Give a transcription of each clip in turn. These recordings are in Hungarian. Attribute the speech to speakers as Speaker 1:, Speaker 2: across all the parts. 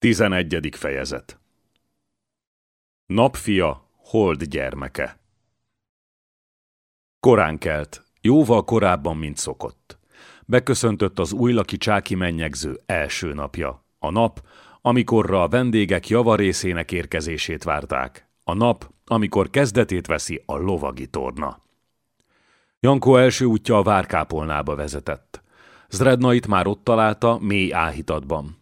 Speaker 1: Tizenegyedik fejezet Napfia, hold gyermeke Korán kelt, jóval korábban, mint szokott. Beköszöntött az újlaki csáki mennyegző első napja. A nap, amikorra a vendégek javarészének érkezését várták. A nap, amikor kezdetét veszi a lovagi torna. Jankó első útja a várkápolnába vezetett. Zrednait már ott találta, mély áhítatban.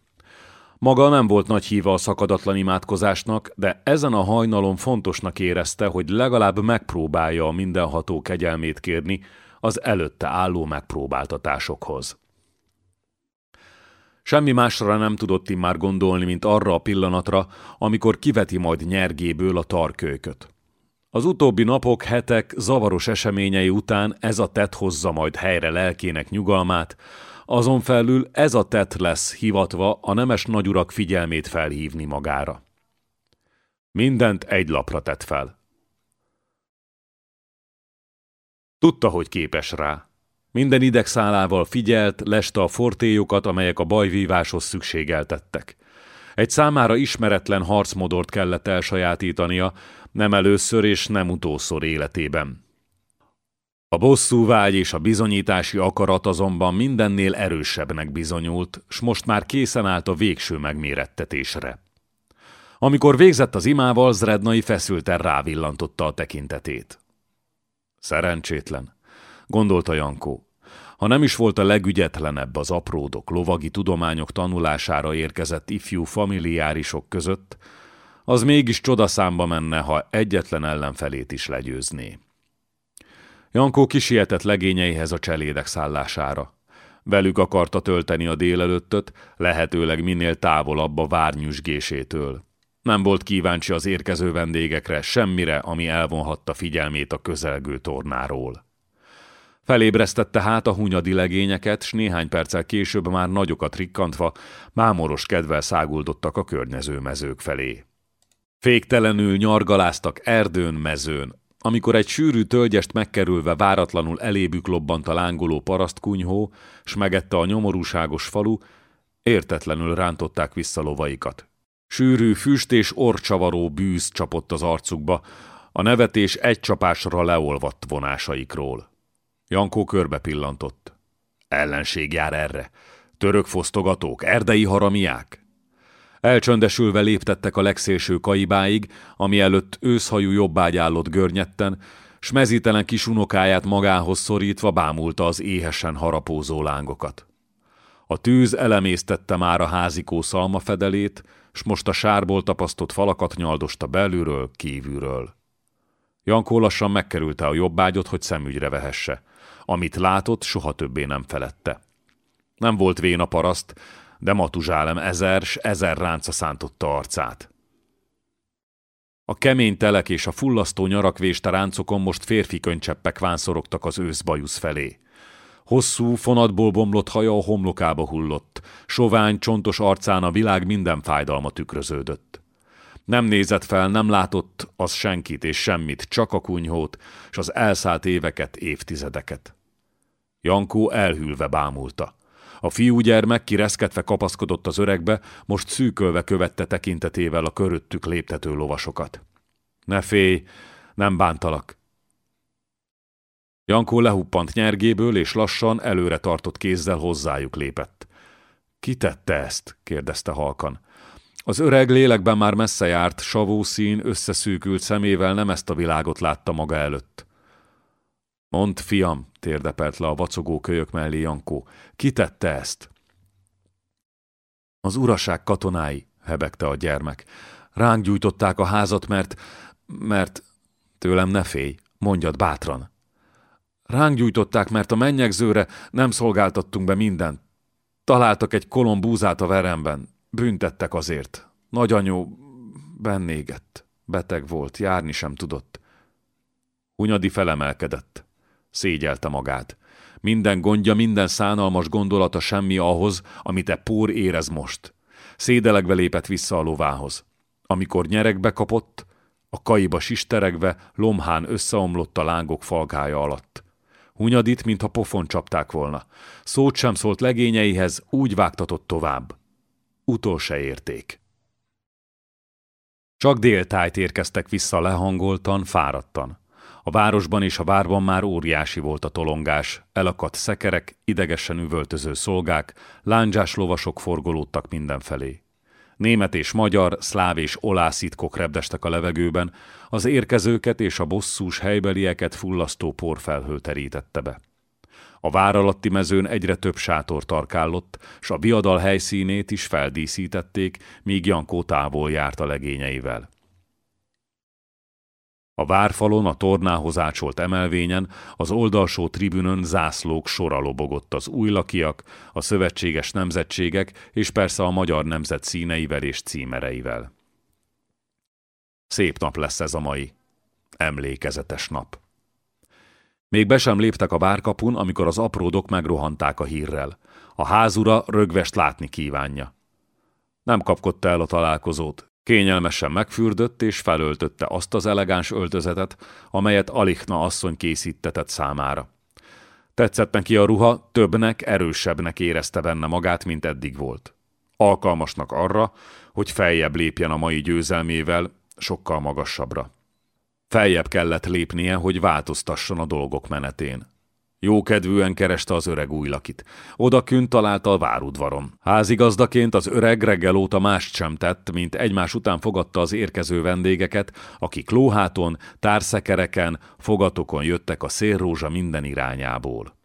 Speaker 1: Maga nem volt nagy híva a szakadatlan imádkozásnak, de ezen a hajnalon fontosnak érezte, hogy legalább megpróbálja a mindenható kegyelmét kérni az előtte álló megpróbáltatásokhoz. Semmi másra nem tudott már gondolni, mint arra a pillanatra, amikor kiveti majd nyergéből a tarkölyköt. Az utóbbi napok, hetek zavaros eseményei után ez a tett hozza majd helyre lelkének nyugalmát, azon felül ez a tett lesz hivatva a nemes nagyurak figyelmét felhívni magára. Mindent egy lapra tett fel. Tudta, hogy képes rá. Minden idegszálával figyelt, leste a fortélyokat, amelyek a bajvíváshoz szükségeltettek. Egy számára ismeretlen harcmodort kellett elsajátítania, nem először és nem utószor életében. A bosszú vágy és a bizonyítási akarat azonban mindennél erősebbnek bizonyult, s most már készen állt a végső megmérettetésre. Amikor végzett az imával, Zrednai feszülten rávillantotta a tekintetét. Szerencsétlen, gondolta Jankó. Ha nem is volt a legügyetlenebb az apródok, lovagi tudományok tanulására érkezett ifjú familiárisok között, az mégis csodaszámba menne, ha egyetlen ellenfelét is legyőzné. Jankó kisietett legényeihez a cselédek szállására. Velük akarta tölteni a délelőttöt, lehetőleg minél távolabb a várnyüsgésétől. Nem volt kíváncsi az érkező vendégekre, semmire, ami elvonhatta figyelmét a közelgő tornáról. Felébresztette hát a hunyadi legényeket, s néhány perccel később már nagyokat rikkantva, mámoros kedvel száguldottak a környező mezők felé. Féktelenül nyargaláztak erdőn, mezőn, amikor egy sűrű tölgyest megkerülve váratlanul elébük lobbant a lángoló parasztkunyhó, s megette a nyomorúságos falu, értetlenül rántották vissza lovaikat. Sűrű füst és orcsavaró bűz csapott az arcukba, a nevetés egy csapásra leolvadt vonásaikról. Jankó körbe pillantott. Ellenség jár erre. Török fosztogatók, erdei haramiák? Elcsöndesülve léptettek a legszélső kaibáig, ami előtt őszhajú jobbágyállott görnyetten, s mezítelen kis unokáját magához szorítva bámulta az éhesen harapózó lángokat. A tűz elemésztette már a házikó szalmafedelét, s most a sárból tapasztott falakat nyaldosta belülről, kívülről. Jankó lassan megkerülte a jobbágyot, hogy szemügyre vehesse. Amit látott, soha többé nem felette. Nem volt véna paraszt, de Matuzsálem ezer s ezer ránca szántotta arcát. A kemény telek és a fullasztó nyarakvést a ráncokon most férfi könycseppek vánszorogtak az őszbajusz felé. Hosszú, fonatból bomlott haja a homlokába hullott, sovány, csontos arcán a világ minden fájdalma tükröződött. Nem nézett fel, nem látott az senkit és semmit, csak a kunyhót, s az elszállt éveket, évtizedeket. Jankó elhűlve bámulta. A fiúgyermek kireszketve kapaszkodott az öregbe, most szűkölve követte tekintetével a köröttük léptető lovasokat. Ne félj, nem bántalak. Jankó lehuppant nyergéből, és lassan előre tartott kézzel hozzájuk lépett. Ki tette ezt? kérdezte halkan. Az öreg lélekben már messze járt, savó szín, összeszűkült szemével nem ezt a világot látta maga előtt. Mondd, fiam, térdepelt le a vacogó kölyök mellé Jankó. Ki tette ezt? Az uraság katonái, hebegte a gyermek. Ránk gyújtották a házat, mert... mert... Tőlem ne félj, mondjad bátran. Ránk gyújtották, mert a mennyegzőre nem szolgáltattunk be mindent. Találtak egy kolombúzát a veremben. Büntettek azért. Nagyanyó bennégett. Beteg volt, járni sem tudott. Hunyadi felemelkedett. Szégyelte magát. Minden gondja, minden szánalmas gondolata semmi ahhoz, amit e pór érez most. Szédelegve lépett vissza a lovához. Amikor nyerekbe kapott, a kaiba sisteregve, lomhán összeomlott a lángok falgája alatt. Hunyadit, mintha pofon csapták volna. Szót sem szólt legényeihez, úgy vágtatott tovább. Utol se érték. Csak déltájt érkeztek vissza lehangoltan, fáradtan. A városban és a várban már óriási volt a tolongás, elakadt szekerek, idegesen üvöltöző szolgák, lándzsás lovasok forgolódtak mindenfelé. Német és magyar, szláv és olász itkok repdestek a levegőben, az érkezőket és a bosszús helybelieket fullasztó porfelhő terítette be. A vár alatti mezőn egyre több sátor tarkállott, s a viadal helyszínét is feldíszítették, míg Jankó távol járt a legényeivel. A várfalon, a tornához ácsolt emelvényen, az oldalsó tribünön zászlók sora lobogott az újlakiak, a szövetséges nemzetségek és persze a magyar nemzet színeivel és címereivel. Szép nap lesz ez a mai. Emlékezetes nap. Még be sem léptek a várkapun, amikor az apródok megrohanták a hírrel. A házura rögvest látni kívánja. Nem kapkodta el a találkozót, Kényelmesen megfürdött és felöltötte azt az elegáns öltözetet, amelyet Alichna asszony készítetett számára. Tetszett neki a ruha, többnek, erősebbnek érezte benne magát, mint eddig volt. Alkalmasnak arra, hogy feljebb lépjen a mai győzelmével, sokkal magasabbra. Feljebb kellett lépnie, hogy változtasson a dolgok menetén. Jókedvűen kereste az öreg újlakit. Oda künt találta a várudvaron. Házigazdaként az öreg reggel óta mást sem tett, mint egymás után fogadta az érkező vendégeket, akik lóháton, társzekereken, fogatokon jöttek a szélrózsa minden irányából.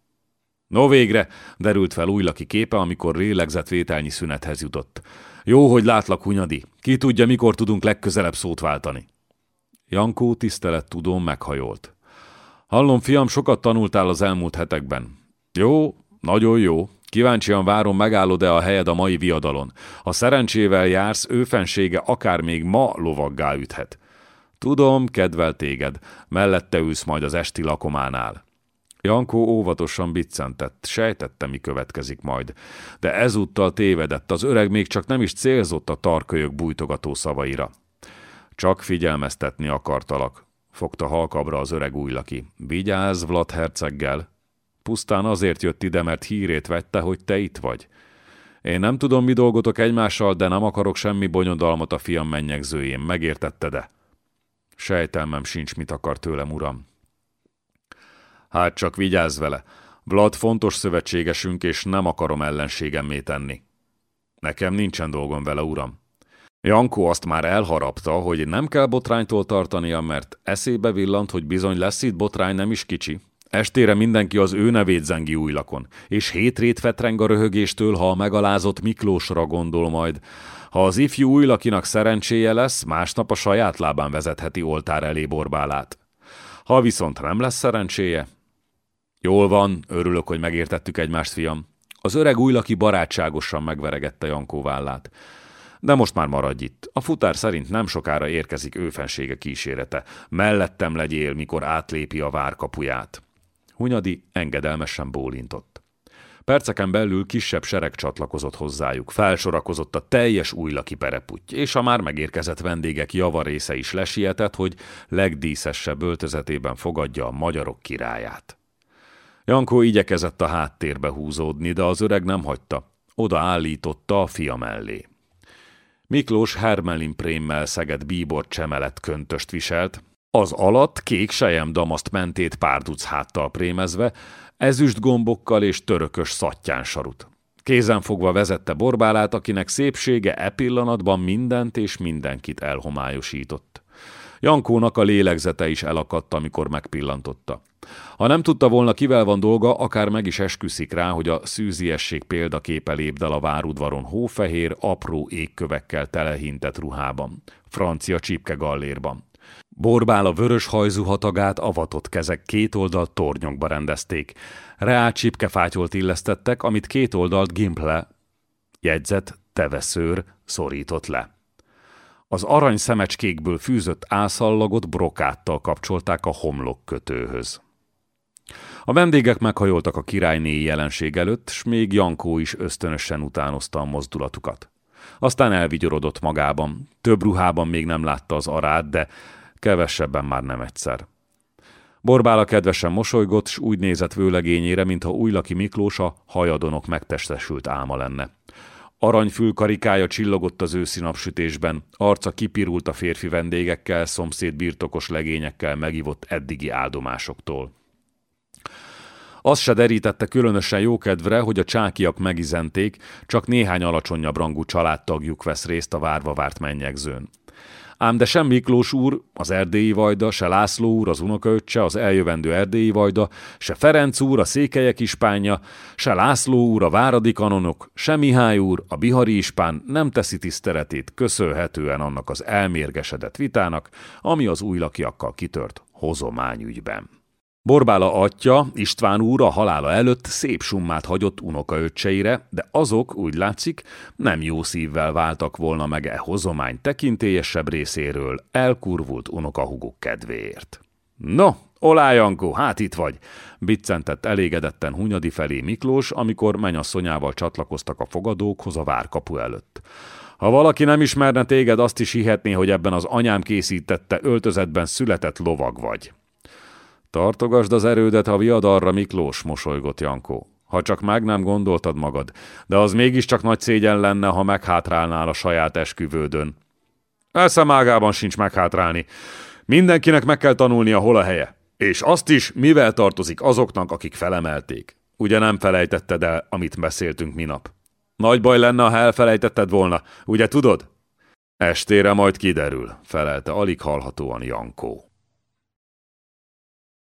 Speaker 1: No végre, derült fel újlaki képe, amikor lélegzetvételnyi szünethez jutott. Jó, hogy látlak, Hunyadi. Ki tudja, mikor tudunk legközelebb szót váltani. Jankó tisztelet tudom meghajolt. Hallom, fiam, sokat tanultál az elmúlt hetekben. Jó, nagyon jó. Kíváncsian várom, megállod-e a helyed a mai viadalon. Ha szerencsével jársz, ő fensége akár még ma lovaggá üthet. Tudom, kedvel téged, mellette ülsz majd az esti lakománál. Jankó óvatosan biccentett, sejtette, mi következik majd. De ezúttal tévedett, az öreg még csak nem is célzott a tarkölyök bújtogató szavaira. Csak figyelmeztetni akartalak fogta halkabra az öreg újlaki. Vigyázz Vlad herceggel! Pusztán azért jött ide, mert hírét vette, hogy te itt vagy. Én nem tudom, mi dolgotok egymással, de nem akarok semmi bonyodalmat a fiam mennyegzőjén, megértette de? Sejtelmem sincs, mit akar tőlem, uram. Hát csak vigyázz vele. Vlad fontos szövetségesünk, és nem akarom ellenségemmé tenni. Nekem nincsen dolgom vele, uram. Jankó azt már elharapta, hogy nem kell botránytól tartania, mert eszébe villant, hogy bizony lesz itt botrány nem is kicsi. Estére mindenki az ő nevét zengi újlakon, és hétrét fetreng a röhögéstől, ha a megalázott Miklósra gondol majd. Ha az ifjú újlakinak szerencséje lesz, másnap a saját lábán vezetheti oltár elé borbálát. Ha viszont nem lesz szerencséje... Jól van, örülök, hogy megértettük egymást, fiam. Az öreg újlaki barátságosan megveregette Jankó vállát. De most már maradj itt. A futár szerint nem sokára érkezik őfensége kísérete. Mellettem legyél, mikor átlépi a várkapuját. Hunyadi engedelmesen bólintott. Perceken belül kisebb sereg csatlakozott hozzájuk, felsorakozott a teljes újlaki pereputty, és a már megérkezett vendégek javarésze is lesietett, hogy legdíszesebb öltözetében fogadja a magyarok királyát. Jankó igyekezett a háttérbe húzódni, de az öreg nem hagyta. Oda állította a fia mellé. Miklós Hermelin prémmel szegett bíbor csemelet köntöst viselt, az alatt kék sejem damaszt mentét párduc háttal prémezve, ezüst gombokkal és törökös szattyán sarut. Kézen fogva vezette borbálát, akinek szépsége e pillanatban mindent és mindenkit elhomályosított. Jankónak a lélegzete is elakadt, amikor megpillantotta. Ha nem tudta volna, kivel van dolga, akár meg is esküszik rá, hogy a szűziesség példaképe lépdel a várudvaron hófehér, apró égkövekkel telehintett ruhában, francia csipke gallérban. Borbál a vörös hajzú hatagát avatott kezek két oldalt tornyokba rendezték. Reál csipkefátyolt illesztettek, amit két oldalt gimple, jegyzet, teveszőr szorított le. Az arany szemecskékből fűzött álszallagot brokáttal kapcsolták a homlok kötőhöz. A vendégek meghajoltak a királyné jelenség előtt, s még Jankó is ösztönösen utánozta a mozdulatukat. Aztán elvigyorodott magában. Több ruhában még nem látta az arát, de kevesebben már nem egyszer. Borbála kedvesen mosolygott, s úgy nézett vőlegényére, mintha újlaki Miklós a hajadonok megtestesült álma lenne. Aranyfülkarikája csillogott az őszi napsütésben, arca kipirult a férfi vendégekkel, szomszéd birtokos legényekkel megivott eddigi áldomásoktól. Az se derítette különösen jókedvre, hogy a csákiak megizenték, csak néhány alacsonyabb rangú családtagjuk vesz részt a várva várt mennyegzőn. Ám de sem Miklós úr, az erdélyi vajda, se László úr, az unokaöccse, az eljövendő erdélyi vajda, se Ferenc úr, a székelyek ispánja, se László úr, a váradi kanonok, se Mihály úr, a bihari ispán nem teszi tiszteletét köszönhetően annak az elmérgesedett vitának, ami az újlakiakkal kitört hozományügyben. Borbála atya, István úr a halála előtt szép summát hagyott unokaöccseire, de azok, úgy látszik, nem jó szívvel váltak volna meg e hozomány tekintélyesebb részéről elkurvult unokahuguk kedvéért. No, Olá, Jankó, hát itt vagy! biccentett elégedetten Hunyadi felé Miklós, amikor menyasszonyával csatlakoztak a fogadókhoz a várkapu előtt. Ha valaki nem ismerne téged, azt is hihetné, hogy ebben az anyám készítette öltözetben született lovag vagy. Tartogasd az erődet a viadarra, Miklós, mosolygott Jankó. Ha csak meg nem gondoltad magad, de az mégiscsak nagy szégyen lenne, ha meghátrálnál a saját esküvődön. Eszem ágában sincs meghátrálni. Mindenkinek meg kell tanulnia, hol a helye. És azt is, mivel tartozik azoknak, akik felemelték. Ugye nem felejtetted el, amit beszéltünk minap? Nagy baj lenne, ha elfelejtetted volna, ugye tudod? Estére majd kiderül, felelte alig hallhatóan Jankó.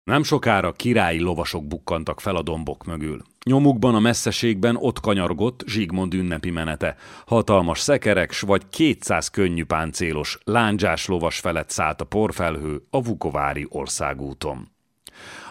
Speaker 1: Nem sokára királyi lovasok bukkantak fel a dombok mögül. Nyomukban a messzeségben ott kanyargott Zsigmond ünnepi menete. Hatalmas szekerek, s vagy kétszáz könnyű páncélos, lándzsás lovas felett szállt a porfelhő a Vukovári országúton.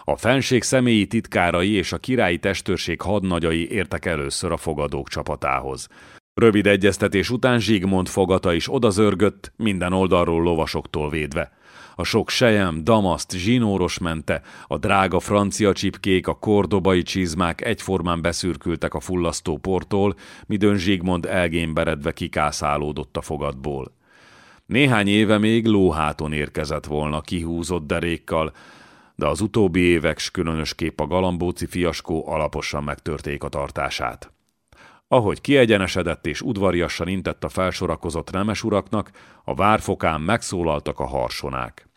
Speaker 1: A fenség személyi titkárai és a királyi testőrség hadnagyai értek először a fogadók csapatához. Rövid egyeztetés után Zsigmond fogata is odazörgött, minden oldalról lovasoktól védve a sok sejem, damaszt, zsinóros mente, a drága francia csipkék, a kordobai csizmák egyformán beszürkültek a fullasztó portól, midőn Zsigmond elgémberedve kikászálódott a fogadból. Néhány éve még lóháton érkezett volna kihúzott derékkal, de az utóbbi évek, s különösképp a galambóci fiaskó alaposan megtörték a tartását. Ahogy kiegyenesedett és udvariasan intett a felsorakozott nemes uraknak, a várfokán megszólaltak a harsonák.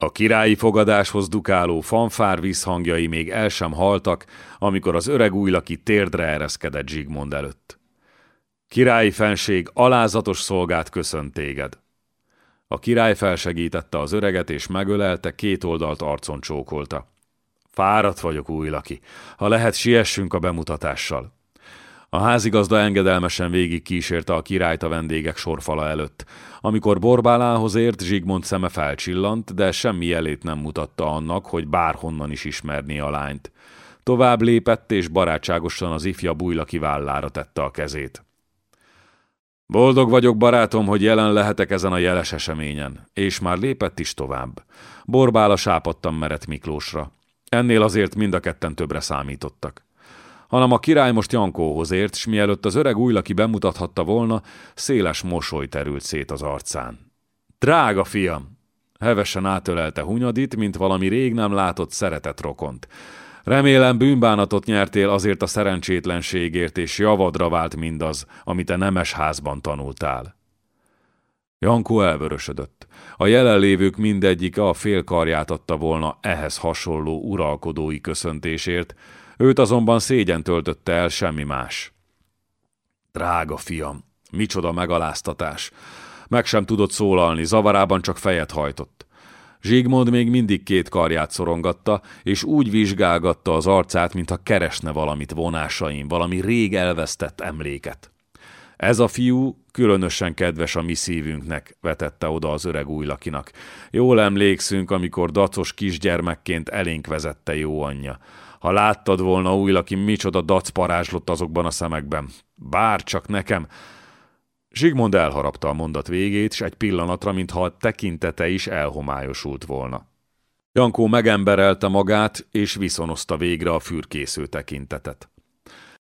Speaker 1: A királyi fogadáshoz dukáló fanfár visszhangjai még el sem haltak, amikor az öreg újlaki térdre ereszkedett Zsigmond előtt. Királyi fenség alázatos szolgát köszönt téged. A király felsegítette az öreget és megölelte, két oldalt arcon csókolta. Fáradt vagyok, újlaki. Ha lehet, siessünk a bemutatással. A házigazda engedelmesen végig kísérte a királyt a vendégek sorfala előtt. Amikor Borbálához ért, Zsigmond szeme felcsillant, de semmi jelét nem mutatta annak, hogy bárhonnan is ismerné a lányt. Tovább lépett, és barátságosan az ifja bújlaki vállára tette a kezét. Boldog vagyok, barátom, hogy jelen lehetek ezen a jeles eseményen, és már lépett is tovább. Borbála sápadtam merett Miklósra. Ennél azért mind a ketten többre számítottak hanem a király most Jankóhoz ért, s mielőtt az öreg újlaki bemutathatta volna, széles mosoly terült szét az arcán. Drága fiam! Hevesen átölelte Hunyadit, mint valami rég nem látott szeretett rokont. Remélem bűnbánatot nyertél azért a szerencsétlenségért, és javadra vált mindaz, amit a nemes házban tanultál. Jankó elvörösödött. A jelenlévők mindegyik a fél karját adta volna ehhez hasonló uralkodói köszöntésért, Őt azonban szégyen töltötte el semmi más. Drága fiam, micsoda megaláztatás! Meg sem tudott szólalni, zavarában csak fejet hajtott. Zsigmond még mindig két karját szorongatta, és úgy vizsgálgatta az arcát, mintha keresne valamit vonásaim, valami rég elvesztett emléket. Ez a fiú különösen kedves a mi szívünknek, vetette oda az öreg újlakinak. Jól emlékszünk, amikor dacos kisgyermekként elénk vezette jó anyja. Ha láttad volna újlaki, micsoda dac parázslott azokban a szemekben. Bár csak nekem. Zsigmond elharapta a mondat végét, és egy pillanatra, mintha a tekintete is elhomályosult volna. Jankó megemberelte magát, és viszonozta végre a fürkésző tekintetet.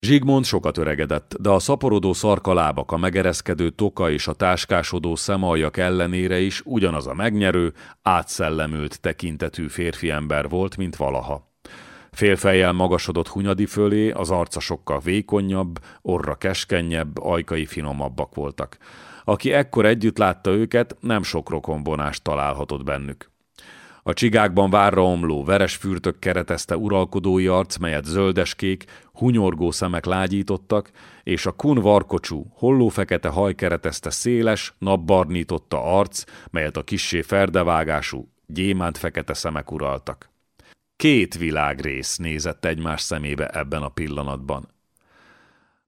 Speaker 1: Zsigmond sokat öregedett, de a szaporodó szarkalábak, a megereszkedő toka és a táskásodó szemaljak ellenére is ugyanaz a megnyerő, átszellemült tekintetű férfiember volt, mint valaha. Félfejjel magasodott Hunyadi fölé, az arca sokkal vékonyabb, orra keskenyebb, ajkai finomabbak voltak. Aki ekkor együtt látta őket, nem sok rokonvonást találhatott bennük. A csigákban várra omló, veres fürtök keretezte uralkodói arc, melyet zöldeskék, hunyorgó szemek lágyítottak, és a kun varkocsú, hollófekete haj keretezte széles, napbarnította arc, melyet a kissé ferdevágású, gyémánt fekete szemek uraltak. Két világrész nézett egymás szemébe ebben a pillanatban.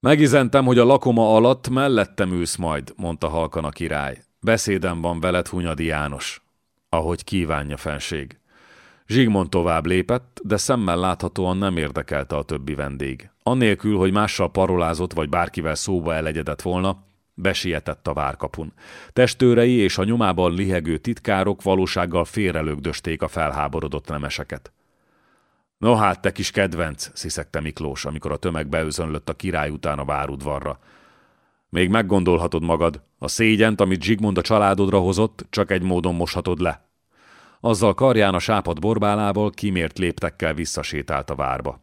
Speaker 1: Megizentem, hogy a lakoma alatt mellettem ülsz majd, mondta halkan a király. Beszédem van veled, Hunyadi János ahogy kívánja fenség. Zsigmond tovább lépett, de szemmel láthatóan nem érdekelte a többi vendég. Annélkül, hogy mással parolázott vagy bárkivel szóba elegyedett volna, besietett a várkapun. Testőrei és a nyomában lihegő titkárok valósággal félrelögdösték a felháborodott nemeseket. No hát, te kis kedvenc, sziszegte Miklós, amikor a tömeg beözönlött a király után a várudvarra. Még meggondolhatod magad, a szégyent, amit Zsigmond a családodra hozott, csak egy módon moshatod le. Azzal karján a sápad borbálából kimért léptekkel visszasétált a várba.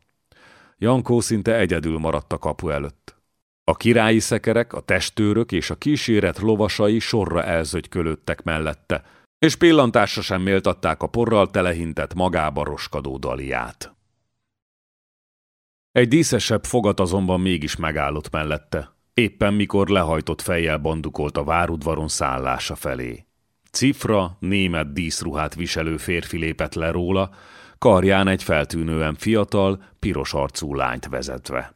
Speaker 1: Jankó szinte egyedül maradt a kapu előtt. A királyi szekerek, a testőrök és a kíséret lovasai sorra elzögykölődtek mellette, és pillantásra sem méltatták a porral telehintett magába roskadó daliát. Egy díszesebb fogat azonban mégis megállott mellette, éppen mikor lehajtott fejjel bandukolt a várudvaron szállása felé. Cifra, német díszruhát viselő férfi lépett le róla, karján egy feltűnően fiatal, piros arcú lányt vezetve.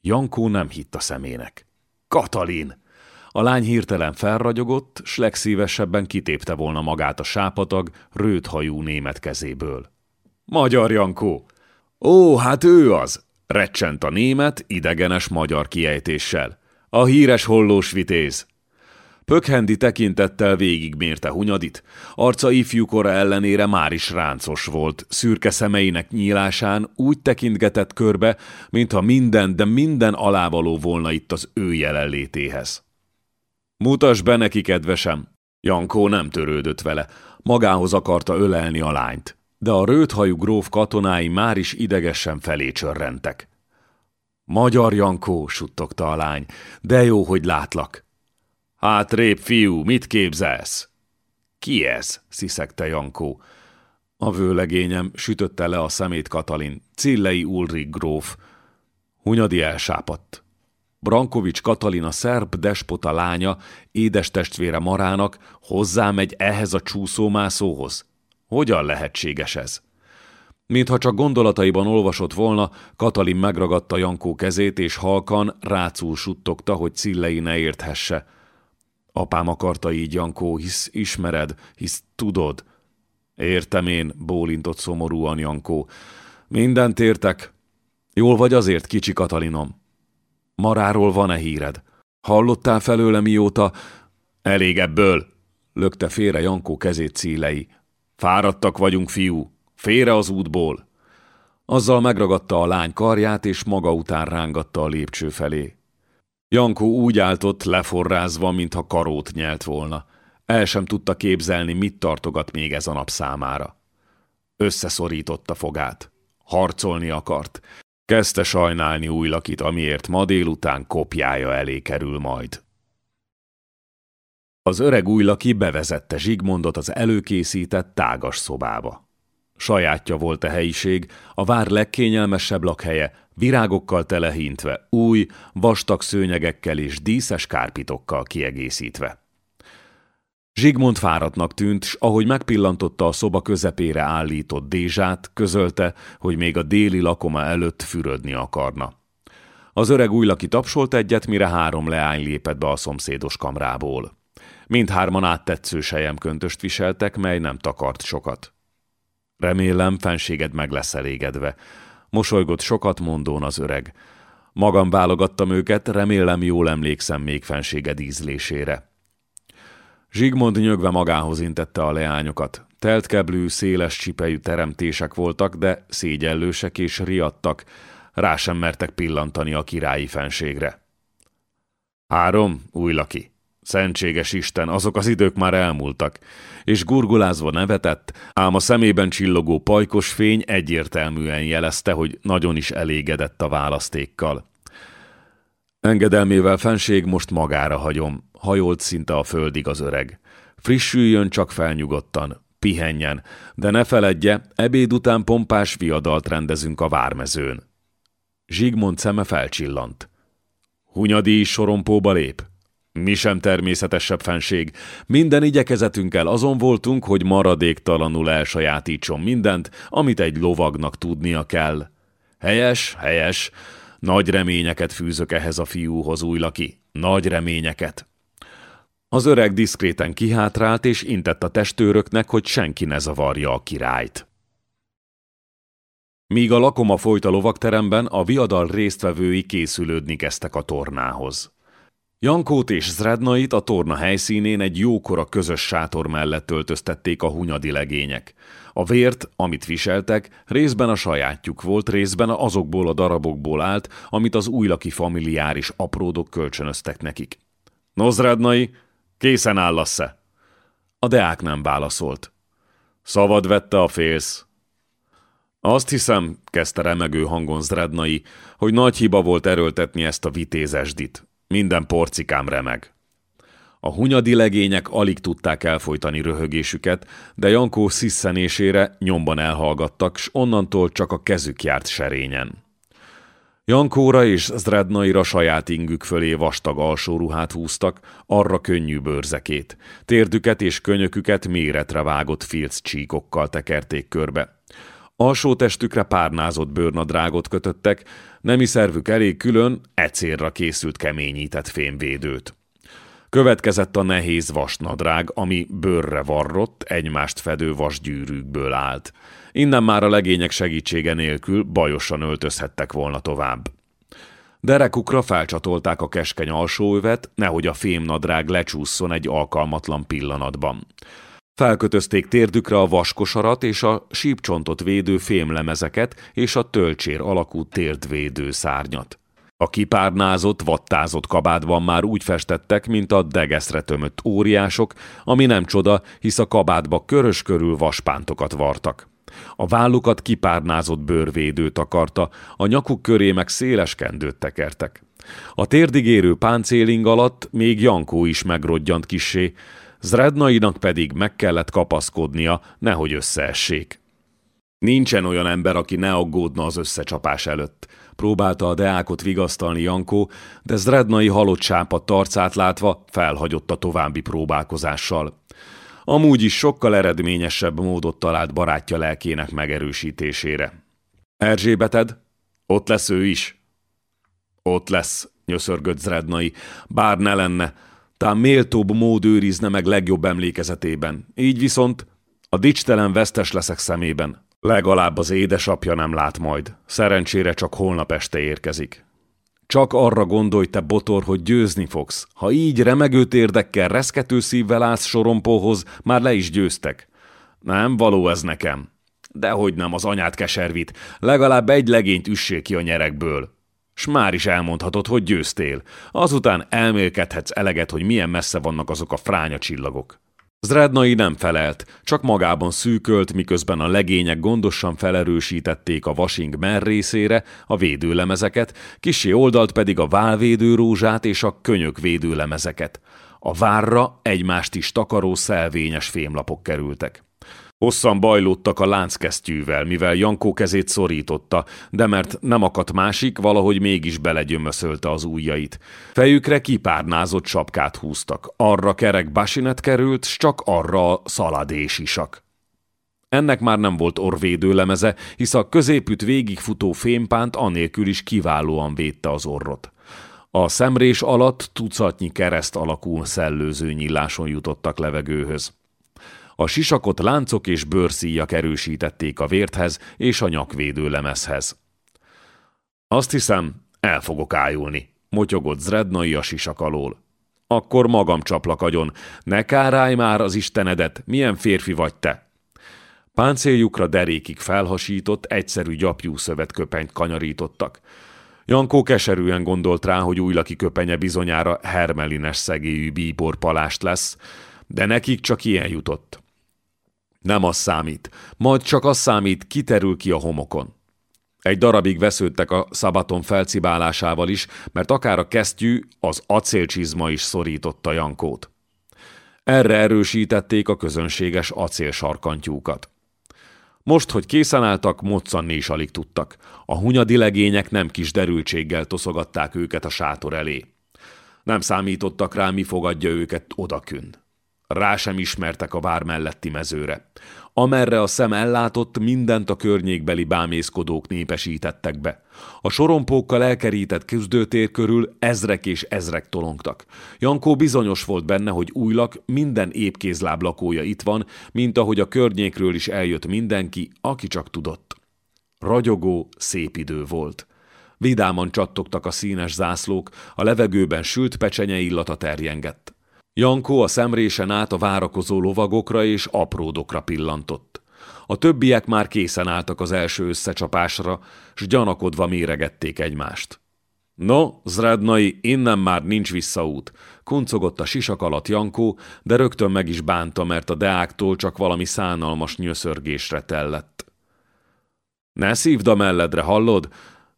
Speaker 1: Jankó nem hitt a szemének. Katalin! A lány hirtelen felragyogott, s legszívesebben kitépte volna magát a sápatag, rőthajú német kezéből. Magyar Jankó! Ó, hát ő az! Recsent a német, idegenes magyar kiejtéssel. A híres hollós vitéz! Pökhendi tekintettel végigmérte Hunyadit, arca ifjúkora ellenére már is ráncos volt, szürke szemeinek nyílásán úgy tekintgetett körbe, mintha minden, de minden alávaló volna itt az ő jelenlétéhez. Mutas be neki, kedvesem! Jankó nem törődött vele, magához akarta ölelni a lányt de a rőthajú gróf katonái már is idegesen felé csörrentek. Magyar Jankó, suttogta a lány, de jó, hogy látlak. Hátrébb, fiú, mit képzelsz? Ki ez? sziszegte Jankó. A vőlegényem sütötte le a szemét Katalin, Cillei Ulrik gróf. Hunyadi elsápadt. Brankovics Katalina szerb despota lánya, édes testvére Marának hozzámegy ehhez a csúszómászóhoz. Hogyan lehetséges ez? Mintha csak gondolataiban olvasott volna, Katalin megragadta Jankó kezét, és halkan rácul suttogta, hogy Cillei ne érthesse. Apám akarta így, Jankó, hisz ismered, hisz tudod. Értem én, bólintott szomorúan Jankó. Mindent értek. Jól vagy azért, kicsi Katalinom? Maráról van-e híred? Hallottál felőle mióta? Elég ebből, lökte félre Jankó kezét Cillei. Fáradtak vagyunk, fiú, félre az útból. Azzal megragadta a lány karját, és maga után rángatta a lépcső felé. Jankó úgy áltott, leforrázva, mintha karót nyelt volna. El sem tudta képzelni, mit tartogat még ez a nap számára. Összeszorította fogát. Harcolni akart. Kezdte sajnálni új lakit, amiért ma délután kopjája elé kerül majd. Az öreg újlaki bevezette Zsigmondot az előkészített tágas szobába. Sajátja volt a helyiség, a vár legkényelmesebb lakhelye, virágokkal telehintve, új, vastag szőnyegekkel és díszes kárpitokkal kiegészítve. Zsigmond fáradtnak tűnt, s ahogy megpillantotta a szoba közepére állított dézsát, közölte, hogy még a déli lakoma előtt fürödni akarna. Az öreg újlaki tapsolt egyet, mire három leány lépett be a szomszédos kamrából. Mindhárman áttetsző köntöst viseltek, mely nem takart sokat. Remélem, fenséged meg lesz elégedve. Mosolygott sokat mondón az öreg. Magam válogattam őket, remélem jól emlékszem még fenséged ízlésére. Zsigmond nyögve magához intette a leányokat. Teltkeblű, széles csipejű teremtések voltak, de szégyellősek és riadtak, rá sem mertek pillantani a királyi fenségre. Három, új laki, Szentséges Isten, azok az idők már elmúltak. És gurgulázva nevetett, ám a szemében csillogó pajkos fény egyértelműen jelezte, hogy nagyon is elégedett a választékkal. Engedelmével fenség most magára hagyom, hajolt szinte a földig az öreg. Frissüljön csak felnyugodtan, pihenjen, de ne feledje, ebéd után pompás viadalt rendezünk a vármezőn. Zsigmond szeme felcsillant. Hunyadi is sorompóba lép? Mi sem természetesebb fenség. Minden igyekezetünkkel azon voltunk, hogy maradéktalanul elsajátítson mindent, amit egy lovagnak tudnia kell. Helyes, helyes. Nagy reményeket fűzök ehhez a fiúhoz, laki. Nagy reményeket. Az öreg diszkréten kihátrált, és intett a testőröknek, hogy senki ne zavarja a királyt. Míg a lakoma folyt a lovakteremben, a viadal résztvevői készülődni kezdtek a tornához. Jankót és Zrednait a torna helyszínén egy jókora közös sátor mellett töltöztették a hunyadi legények. A vért, amit viseltek, részben a sajátjuk volt, részben azokból a darabokból állt, amit az újlaki familiáris apródok kölcsönöztek nekik. No, Zrednai, készen állasz-e? A deák nem válaszolt. Szavad vette a félsz. Azt hiszem, kezdte remegő hangon Zrednai, hogy nagy hiba volt erőltetni ezt a vitézesdit. Minden porcikám remeg. A hunyadi legények alig tudták elfolytani röhögésüket, de Jankó sziszenésére nyomban elhallgattak, s onnantól csak a kezük járt serényen. Jankóra és Zrednaira saját ingük fölé vastag alsó ruhát húztak, arra könnyű bőrzekét. Térdüket és könyöküket méretre vágott filc csíkokkal tekerték körbe. Alsó testükre párnázott bőrnadrágot kötöttek, nemi szervük elég külön, ecérra készült keményített fémvédőt. Következett a nehéz vasnadrág, ami bőrre varrott, egymást fedő vasgyűrűkből állt. Innen már a legények segítsége nélkül bajosan öltözhettek volna tovább. Derekukra felcsatolták a keskeny alsóövet, nehogy a fémnadrág lecsúszson egy alkalmatlan pillanatban. Felkötözték térdükre a vaskosarat és a sípcsontot védő fémlemezeket és a tölcsér alakú térdvédő szárnyat. A kipárnázott, vattázott kabátban már úgy festettek, mint a degeszre tömött óriások, ami nem csoda, hisz a kabátba körös körül vaspántokat vartak. A vállukat kipárnázott bőrvédő takarta, a nyakuk köré meg széles kendőt tekertek. A térdigérő páncéling alatt még Jankó is megrodjant kissé, Zrednainak pedig meg kellett kapaszkodnia, nehogy összeessék. Nincsen olyan ember, aki ne aggódna az összecsapás előtt. Próbálta a deákot vigasztalni Jankó, de Zrednai halott sápat tarcát látva felhagyott a további próbálkozással. Amúgy is sokkal eredményesebb módot talált barátja lelkének megerősítésére. Erzsébeted? Ott lesz ő is. Ott lesz, nyöszörgött Zrednai, bár ne lenne, Tám méltóbb mód őrizne meg legjobb emlékezetében. Így viszont a dicstelen vesztes leszek szemében. Legalább az édesapja nem lát majd. Szerencsére csak holnap este érkezik. Csak arra gondolj, te botor, hogy győzni fogsz. Ha így remegő térdekkel, reszkető szívvel állsz sorompóhoz, már le is győztek. Nem való ez nekem. Dehogy nem az anyát keservít, legalább egy legényt üssék ki a nyerekből s már is elmondhatod, hogy győztél. Azután elmélkedhetsz eleget, hogy milyen messze vannak azok a fránya csillagok. Zrednai nem felelt, csak magában szűkölt, miközben a legények gondosan felerősítették a vasing mer részére a védőlemezeket, kisé oldalt pedig a válvédő rózsát és a könyök védőlemezeket. A várra egymást is takaró szelvényes fémlapok kerültek. Hosszan bajlódtak a lánckesztyűvel, mivel Jankó kezét szorította, de mert nem akadt másik, valahogy mégis belegyömöszölte az ujjait. Fejükre kipárnázott sapkát húztak. Arra kerek basinet került, s csak arra a szaladésisak. Ennek már nem volt orvédő lemeze, hisz a középütt végigfutó fémpánt anélkül is kiválóan védte az orrot. A szemrés alatt tucatnyi kereszt alakú szellőző nyíláson jutottak levegőhöz. A sisakot láncok és bőrszíjak erősítették a vérthez és a nyakvédő lemezhez. Azt hiszem, el fogok ájulni, motyogott Zrednai a sisak alól. Akkor magam csaplak agyon, ne kárálj már az istenedet, milyen férfi vagy te! Páncéljukra derékig felhasított, egyszerű gyapjú szövetköpenyt kanyarítottak. Jankó keserűen gondolt rá, hogy újlaki köpenye bizonyára hermelines szegélyű bíborpalást lesz, de nekik csak ilyen jutott. Nem az számít, majd csak az számít, kiterül ki a homokon. Egy darabig vesződtek a szabaton felcibálásával is, mert akár a kesztyű, az acélcsizma is szorította Jankót. Erre erősítették a közönséges acélsarkantyúkat. Most, hogy készen álltak, moccanni is alig tudtak. A hunyadi legények nem kis derültséggel toszogatták őket a sátor elé. Nem számítottak rá, mi fogadja őket odakün. Rá sem ismertek a vár melletti mezőre. Amerre a szem ellátott, mindent a környékbeli bámészkodók népesítettek be. A sorompókkal elkerített küzdőtér körül ezrek és ezrek tolongtak. Jankó bizonyos volt benne, hogy újlak minden épkézláb lakója itt van, mint ahogy a környékről is eljött mindenki, aki csak tudott. Ragyogó, szép idő volt. Vidáman csattogtak a színes zászlók, a levegőben sült pecsenye illata terjengett. Jankó a szemrésen át a várakozó lovagokra és apródokra pillantott. A többiek már készen álltak az első összecsapásra, s gyanakodva méregették egymást. No, Zrednai, innen már nincs visszaút, kuncogott a sisak alatt Jankó, de rögtön meg is bánta, mert a deáktól csak valami szánalmas nyöszörgésre tellett. Ne szívd a melledre, hallod?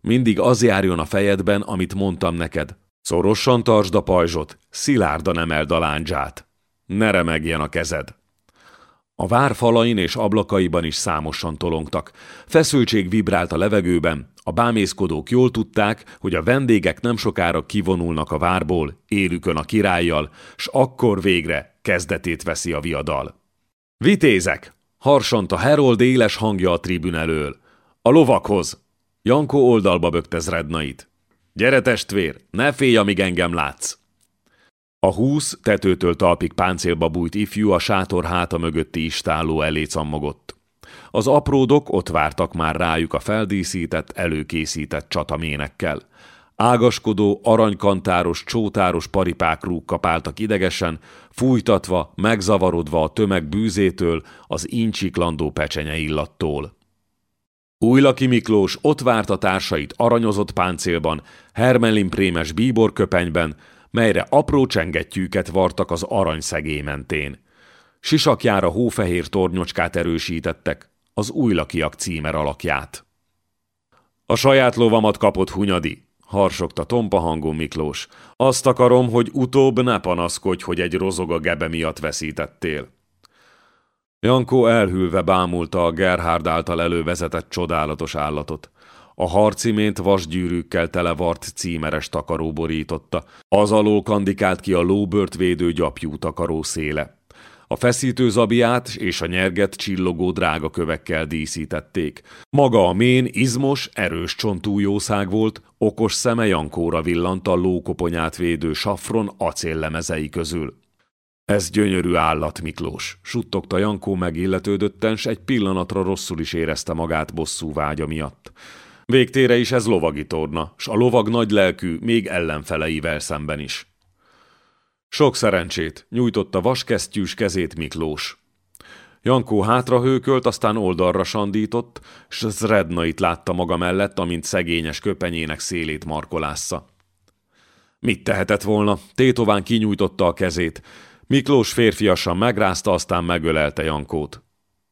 Speaker 1: Mindig az járjon a fejedben, amit mondtam neked. Szorosan tartsd a pajzsot, szilárdan emeld a láncsát. Ne remegjen a kezed. A vár falain és ablakaiban is számosan tolongtak. Feszültség vibrált a levegőben, a bámészkodók jól tudták, hogy a vendégek nem sokára kivonulnak a várból, élükön a királlyal, s akkor végre kezdetét veszi a viadal. Vitézek! Harsant a herold éles hangja a tribün elől. A lovakhoz! Jankó oldalba bökte Zrednait. Gyere testvér, ne félj, amíg engem látsz! A húsz tetőtől talpig páncélba bújt ifjú a sátor háta mögötti istáló elé cammogott. Az apródok ott vártak már rájuk a feldíszített, előkészített csataménekkel. Ágaskodó, aranykantáros, csótáros paripák rúg kapáltak idegesen, fújtatva, megzavarodva a tömeg bűzétől, az incsiklandó pecsenye illattól. Újlaki Miklós ott várt a társait aranyozott páncélban, hermelin prémes bíborköpenyben, melyre apró csengettyűket vartak az aranyszegély mentén. Sisakjára hófehér tornyocskát erősítettek, az újlakiak címer alakját. A saját lovamat kapott Hunyadi, harsogta tompa hangon Miklós. Azt akarom, hogy utóbb ne panaszkodj, hogy egy rozog a gebe miatt veszítettél. Jankó elhűlve bámulta a Gerhard által elővezetett csodálatos állatot. A harcimént vasgyűrűkkel televart címeres takaró borította, az alól kandikált ki a lóbört védő gyapjú takaró széle. A feszítő zabiát és a nyerget csillogó drága kövekkel díszítették. Maga a mén izmos, erős csontú jószág volt, okos szeme Jankóra villant a lókoponyát védő safron acéllemezei közül. Ez gyönyörű állat, Miklós, suttogta Jankó megilletődötten, s egy pillanatra rosszul is érezte magát bosszú vágya miatt. Végtére is ez lovagi torna, s a lovag nagy lelkű, még ellenfeleivel szemben is. Sok szerencsét, nyújtotta vaskesztyűs kezét Miklós. Jankó hátra hőkölt, aztán oldalra sandított, s Zrednait látta maga mellett, amint szegényes köpenyének szélét markolásza. Mit tehetett volna? Tétován kinyújtotta a kezét, Miklós férfiasan megrázta, aztán megölelte Jankót.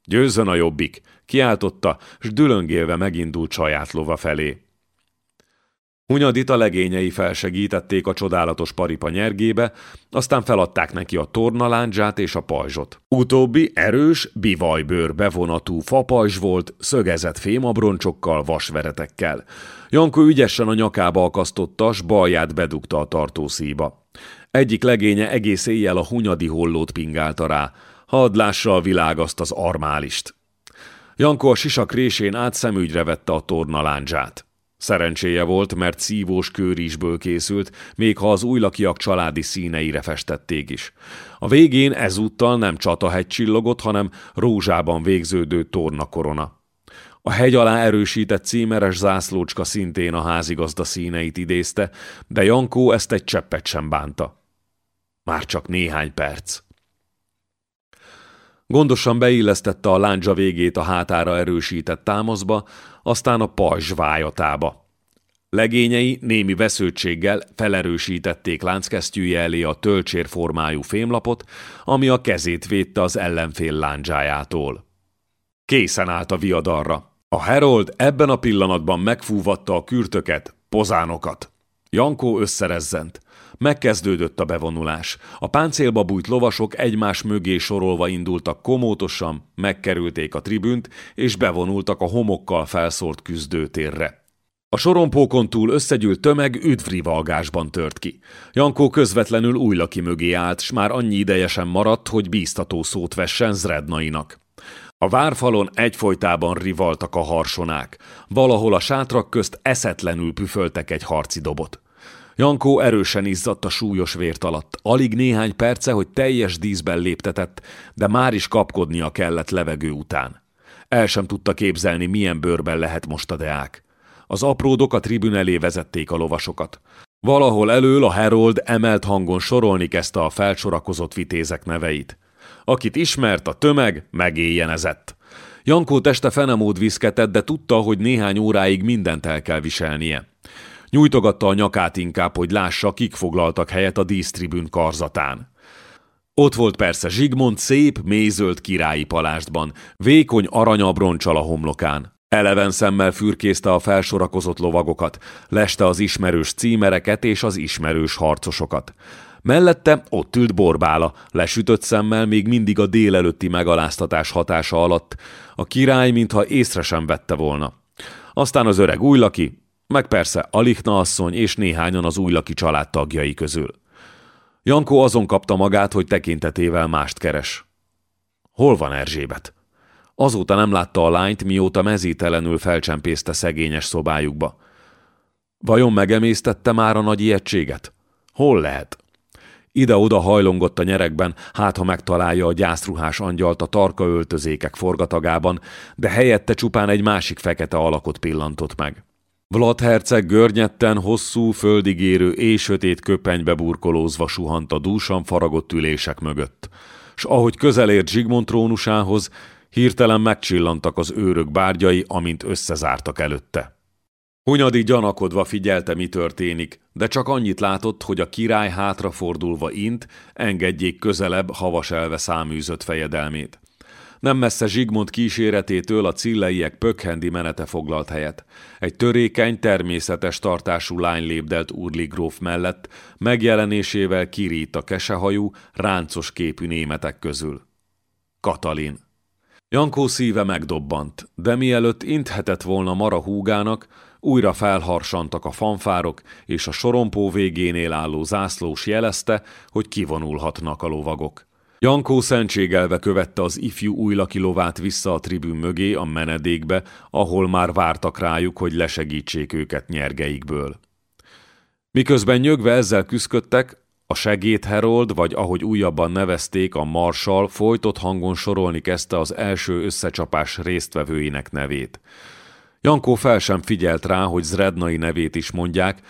Speaker 1: Győzzön a jobbik, kiáltotta, s dülöngélve megindult saját lova felé. Hunyadit a legényei felsegítették a csodálatos paripa nyergébe, aztán feladták neki a tornaláncsát és a pajzsot. Utóbbi erős, bivajbőr bevonatú fapajzs volt, szögezett fémabroncsokkal, vasveretekkel. Janko ügyesen a nyakába akasztotta, s balját bedugta a tartószíba. Egyik legénye egész éjjel a hunyadi hollót pingálta rá. Hadd lássa a világ azt az armálist. Janko a sisak résén át szemügyre vette a tornaláncsát. Szerencséje volt, mert szívós kőrisből készült, még ha az újlakiak családi színeire festették is. A végén ezúttal nem csatahegy csillogott, hanem rózsában végződő tornakorona. A hegy alá erősített címeres zászlócska szintén a házigazda színeit idézte, de Jankó ezt egy cseppet sem bánta. Már csak néhány perc. Gondosan beillesztette a láncsa végét a hátára erősített támaszba, aztán a pajzs vájatába. Legényei némi vesződtséggel felerősítették lánckesztyűje elé a tölcsér formájú fémlapot, ami a kezét védte az ellenfél lándzsájától. Készen állt a viadarra. A Herold ebben a pillanatban megfúvatta a kürtöket, pozánokat. Jankó összerezzent. Megkezdődött a bevonulás. A páncélba bújt lovasok egymás mögé sorolva indultak komótosan, megkerülték a tribünt, és bevonultak a homokkal felszórt küzdőtérre. A sorompókon túl összegyűlt tömeg üdvrivalgásban tört ki. Jankó közvetlenül újlaki mögé állt, s már annyi idejesen maradt, hogy bíztató szót vessen Zrednainak. A várfalon egyfolytában rivaltak a harsonák. Valahol a sátrak közt eszetlenül püföltek egy harci dobot. Jankó erősen izzadt a súlyos vért alatt. Alig néhány perce, hogy teljes díszben léptetett, de már is kapkodnia kellett levegő után. El sem tudta képzelni, milyen bőrben lehet most a deák. Az apródok a tribün elé vezették a lovasokat. Valahol elől a Herold emelt hangon sorolni kezdte a felsorakozott vitézek neveit. Akit ismert, a tömeg megéjjenezett. Jankó teste fenemód viszketett, de tudta, hogy néhány óráig mindent el kell viselnie. Nyújtogatta a nyakát inkább, hogy lássa, kik foglaltak helyet a dísztribün karzatán. Ott volt persze Zsigmond szép, mézöld királyi palástban, vékony aranyabroncsal a homlokán. Eleven szemmel fürkészte a felsorakozott lovagokat, leste az ismerős címereket és az ismerős harcosokat. Mellette ott ült Borbála, lesütött szemmel még mindig a délelőtti megaláztatás hatása alatt. A király, mintha észre sem vette volna. Aztán az öreg újlaki, meg persze Alikna asszony és néhányan az újlaki család tagjai közül. Jankó azon kapta magát, hogy tekintetével mást keres. Hol van Erzsébet? Azóta nem látta a lányt, mióta mezítelenül felcsempészte szegényes szobájukba. Vajon megemésztette már a nagy ijegységet? Hol lehet? Ide-oda hajlongott a nyerekben, hát ha megtalálja a gyászruhás angyalt a tarka öltözékek forgatagában, de helyette csupán egy másik fekete alakot pillantott meg. Vlad herceg görnyetten, hosszú, földigérő és sötét köpenybe burkolózva suhant a dúsan faragott ülések mögött. S ahogy közelért Zsigmond trónusához, Hirtelen megcsillantak az őrök bárgyai, amint összezártak előtte. Hunyadi gyanakodva figyelte, mi történik, de csak annyit látott, hogy a király hátrafordulva int, engedjék közelebb havas elve száműzött fejedelmét. Nem messze Zsigmond kíséretétől a cilleiek pökhendi menete foglalt helyet. Egy törékeny, természetes tartású lány lépdelt Urli gróf mellett, megjelenésével kirít a kesehajú, ráncos képű németek közül. Katalin. Jankó szíve megdobbant, de mielőtt inthetett volna Mara húgának, újra felharsantak a fanfárok, és a sorompó végénél álló zászlós jelezte, hogy kivonulhatnak a lovagok. Jankó szentségelve követte az ifjú újlaki lovát vissza a tribün mögé a menedékbe, ahol már vártak rájuk, hogy lesegítsék őket nyergeikből. Miközben nyögve ezzel küzdködtek, a segédherold, vagy ahogy újabban nevezték, a marsal folytott hangon sorolni kezdte az első összecsapás résztvevőinek nevét. Jankó fel sem figyelt rá, hogy Zrednai nevét is mondják,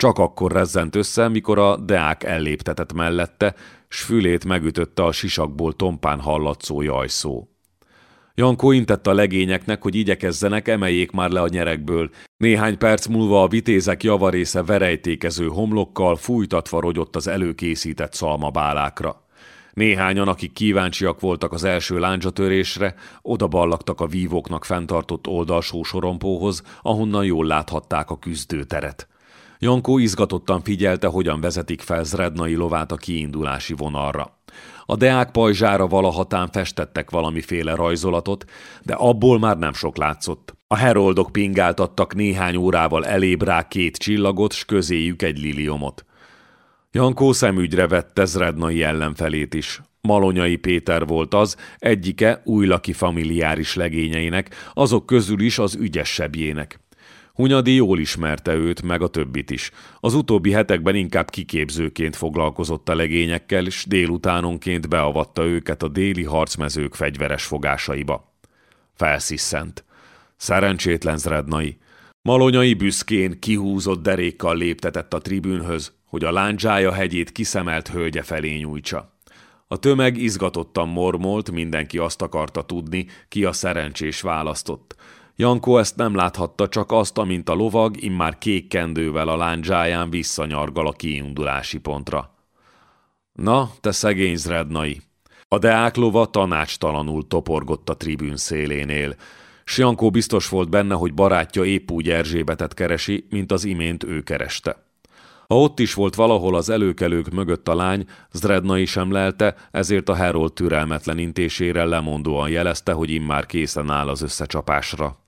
Speaker 1: csak akkor rezzent össze, mikor a deák elléptetett mellette, s fülét megütötte a sisakból tompán hallatszó jajszó. Jankó intett a legényeknek, hogy igyekezzenek, emeljék már le a nyerekből. Néhány perc múlva a vitézek javarésze verejtékező homlokkal fújtatva rogyott az előkészített szalmabálákra. Néhányan, akik kíváncsiak voltak az első láncsatörésre, odaballagtak a vívóknak fenntartott oldalsó sorompóhoz, ahonnan jól láthatták a küzdőteret. Jankó izgatottan figyelte, hogyan vezetik fel Zrednai lovát a kiindulási vonalra. A deák pajzsára valahatán festettek valamiféle rajzolatot, de abból már nem sok látszott. A heroldok pingáltattak néhány órával elébb rá két csillagot, s közéjük egy liliomot. Jankó szemügyre vette Zrednai ellenfelét is. Malonyai Péter volt az, egyike újlaki familiáris legényeinek, azok közül is az ügyessebbjének. Hunyadi jól ismerte őt, meg a többit is. Az utóbbi hetekben inkább kiképzőként foglalkozott a legényekkel, és délutánonként beavatta őket a déli harcmezők fegyveres fogásaiba. Felsziszent. Szerencsétlen zrednai. Malonyai büszkén, kihúzott derékkal léptetett a tribünhöz, hogy a lándzsája hegyét kiszemelt hölgye felé nyújtsa. A tömeg izgatottan mormolt, mindenki azt akarta tudni, ki a szerencsés választott. Jankó ezt nem láthatta, csak azt, amint a lovag immár kék kendővel a lándzsáján visszanyargal a kiindulási pontra. Na, te szegény zrednai! A deák lova tanácstalanul toporgott a tribűn szélénél, s Jankó biztos volt benne, hogy barátja épp úgy Erzsébetet keresi, mint az imént ő kereste. Ha ott is volt valahol az előkelők mögött a lány, Zrednai sem lelte, ezért a Herold türelmetlen intésére lemondóan jelezte, hogy immár készen áll az összecsapásra.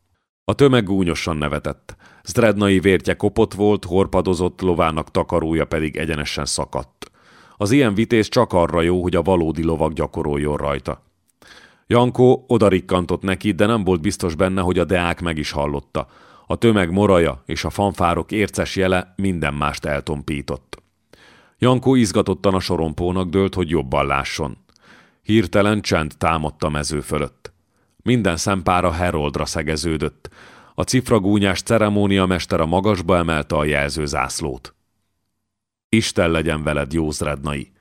Speaker 1: A tömeg gúnyosan nevetett. Zrednai vértje kopott volt, horpadozott, lovának takarója pedig egyenesen szakadt. Az ilyen vitéz csak arra jó, hogy a valódi lovag gyakoroljon rajta. Jankó odarikkantott neki, de nem volt biztos benne, hogy a deák meg is hallotta. A tömeg moraja és a fanfárok érces jele minden mást eltompított. Jankó izgatottan a sorompónak dőlt, hogy jobban lásson. Hirtelen csend támadt a mező fölött. Minden szempára Heroldra szegeződött. A cifragúnyás mester a magasba emelte a jelzőzászlót. Isten legyen veled, Józrednai!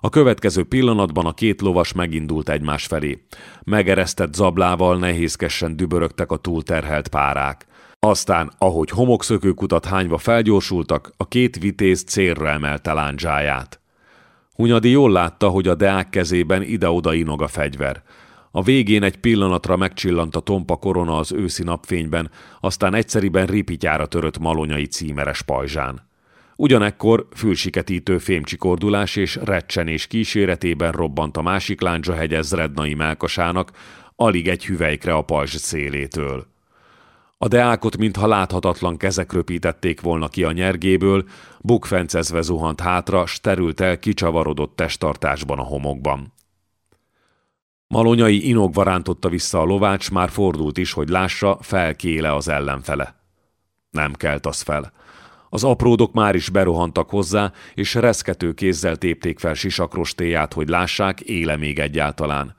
Speaker 1: A következő pillanatban a két lovas megindult egymás felé. Megeresztett zablával nehézkesen dübörögtek a túlterhelt párák. Aztán, ahogy homokszökőkutat hányva felgyorsultak, a két vitéz célra emelte lándzsáját. Hunyadi jól látta, hogy a deák kezében ide-oda inog a fegyver. A végén egy pillanatra megcsillant a tompa korona az őszi napfényben, aztán egyszeriben ripityára törött malonyai címeres pajzsán. Ugyanekkor fülsiketítő fémcsikordulás és recsenés kíséretében robbant a másik hegyez Zrednai melkasának, alig egy hüvelykre a pajzs szélétől. A deákot, mintha láthatatlan kezek röpítették volna ki a nyergéből, bukfencezve zuhant hátra, sterült el kicsavarodott testtartásban a homokban. Malonyai inogva rántotta vissza a lovács, már fordult is, hogy lássa, felkéle az ellenfele. Nem kelt az fel. Az apródok már is berohantak hozzá, és reszkető kézzel tépték fel sisakrostéját, hogy lássák, éle még egyáltalán.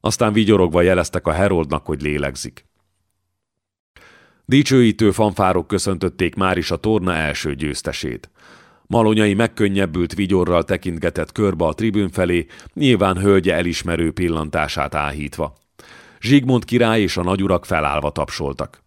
Speaker 1: Aztán vigyorogva jeleztek a heroldnak, hogy lélegzik. Dicsőítő fanfárok köszöntötték már is a torna első győztesét. Malonyai megkönnyebbült vigyorral tekintgetett körbe a tribün felé, nyilván hölgye elismerő pillantását áhítva. Zsigmond király és a nagyurak felállva tapsoltak.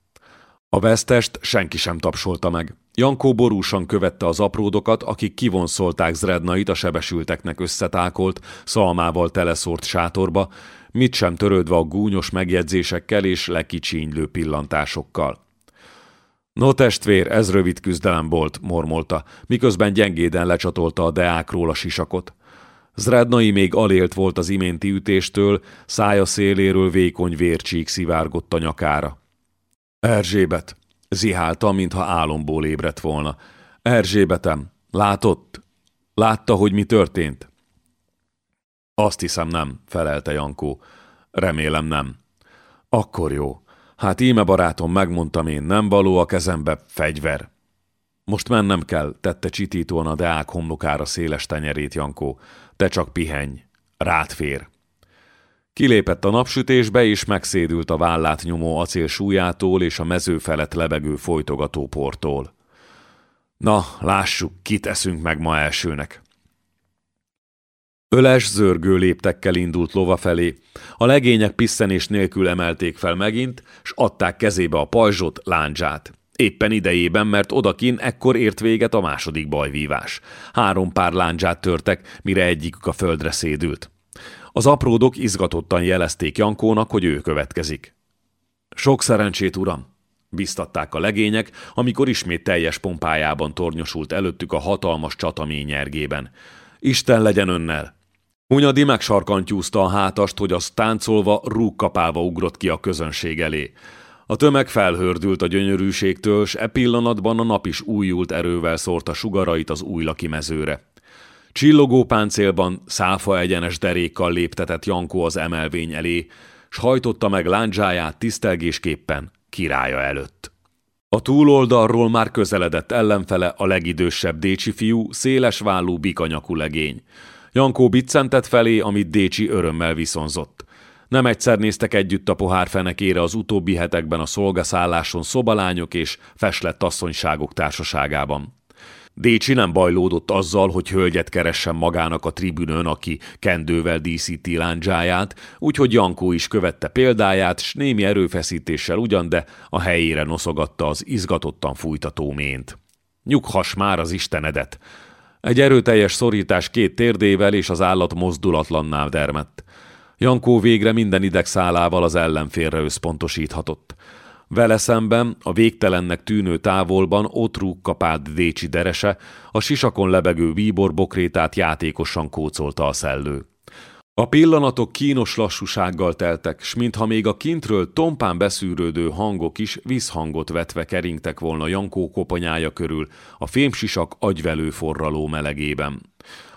Speaker 1: A vesztest senki sem tapsolta meg. Jankó borúsan követte az apródokat, akik kivonszolták Zrednait a sebesülteknek összetákolt, szalmával teleszórt sátorba, mit sem törődve a gúnyos megjegyzésekkel és lekicsínylő pillantásokkal. No testvér, ez rövid küzdelem volt, mormolta, miközben gyengéden lecsatolta a deákról a sisakot. Zrednai még alélt volt az iménti ütéstől, szája széléről vékony vércsík szivárgott a nyakára. Erzsébet, zihálta, mintha álomból ébredt volna. Erzsébetem, látott? Látta, hogy mi történt? Azt hiszem nem, felelte Jankó. Remélem nem. Akkor jó. Hát íme barátom, megmondtam én, nem való a kezembe fegyver. Most mennem kell, tette csitítóan a deák homlokára széles tenyerét Jankó. Te csak pihenj, rád fér. Kilépett a napsütésbe, és megszédült a vállát nyomó acél súlyától és a mező felett lebegő folytogató portól. Na, lássuk, kit eszünk meg ma elsőnek. Öles, zörgő léptekkel indult lova felé. A legények pisszenés nélkül emelték fel megint, s adták kezébe a pajzsot, láncsát. Éppen idejében, mert odakin ekkor ért véget a második bajvívás. Három pár láncsát törtek, mire egyikük a földre szédült. Az apródok izgatottan jelezték Jankónak, hogy ő következik. Sok szerencsét, uram! biztatták a legények, amikor ismét teljes pompájában tornyosult előttük a hatalmas csatamény nyergében. Isten legyen önnel! Hunyadi megsarkantyúzta a hátast, hogy az táncolva, rúgkapálva ugrott ki a közönség elé. A tömeg felhördült a gyönyörűségtől, s e pillanatban a nap is újult erővel szórta sugarait az új laki mezőre. Csillogó páncélban, száfa egyenes derékkal léptetett Jankó az emelvény elé, s hajtotta meg lándzsáját tisztelgésképpen királya előtt. A túloldalról már közeledett ellenfele a legidősebb Décsi fiú, széles vállú bikanyakú legény. Jankó biccentett felé, amit Décsi örömmel viszonzott. Nem egyszer néztek együtt a pohár fenekére az utóbbi hetekben a szolgaszálláson szobalányok és feslett asszonyságok társaságában. Décsi nem bajlódott azzal, hogy hölgyet keressen magának a tribünön, aki kendővel díszíti lándzsáját, úgyhogy Jankó is követte példáját, s némi erőfeszítéssel ugyan, de a helyére noszogatta az izgatottan fújtató mént. Nyughass már az istenedet! Egy erőteljes szorítás két térdével és az állat mozdulatlanná dermett. Jankó végre minden idegszálával az ellenfélre összpontosíthatott. Vele szemben, a végtelennek tűnő távolban ott rúg kapált Décsi derese, a sisakon lebegő víbor bokrétát játékosan kócolta a szellő. A pillanatok kínos lassúsággal teltek, s mintha még a kintről tompán beszűrődő hangok is visszhangot vetve keringtek volna Jankó koponyája körül, a fémsisak agyvelő forraló melegében.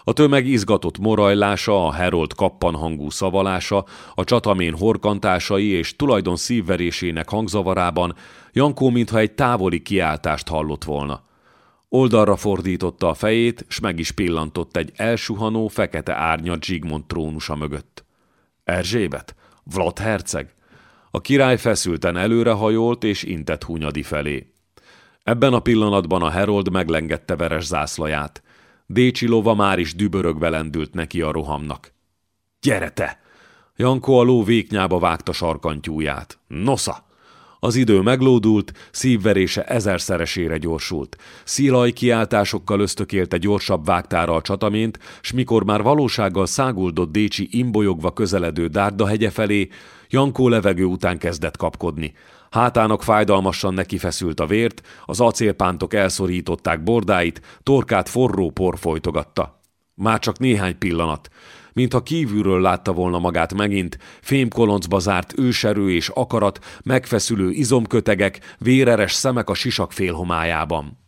Speaker 1: A tömeg izgatott morajlása, a herold kappanhangú szavalása, a csatamén horkantásai és tulajdon szívverésének hangzavarában Jankó mintha egy távoli kiáltást hallott volna. Oldalra fordította a fejét, s meg is pillantott egy elsuhanó, fekete árnyat Zsigmond trónusa mögött. Erzsébet? Vlad herceg? A király feszülten előrehajolt és intett Hunyadi felé. Ebben a pillanatban a herold meglengette veres zászlaját. Décsi lova már is dübörögve lendült neki a rohamnak. Gyere te! Jankó a ló véknyába vágta sarkantyúját. Nosza! Az idő meglódult, szívverése ezerszeresére gyorsult. Szilaj kiáltásokkal ösztökélte gyorsabb vágtára a csatamént, s mikor már valósággal száguldott Décsi imbolyogva közeledő Dárdahegye felé, Jankó levegő után kezdett kapkodni. Hátának fájdalmasan neki feszült a vért, az acélpántok elszorították bordáit, torkát forró por folytogatta. Már csak néhány pillanat, mintha kívülről látta volna magát megint, fémkoloncba zárt őserő és akarat, megfeszülő izomkötegek, véreres szemek a sisak félhomájában.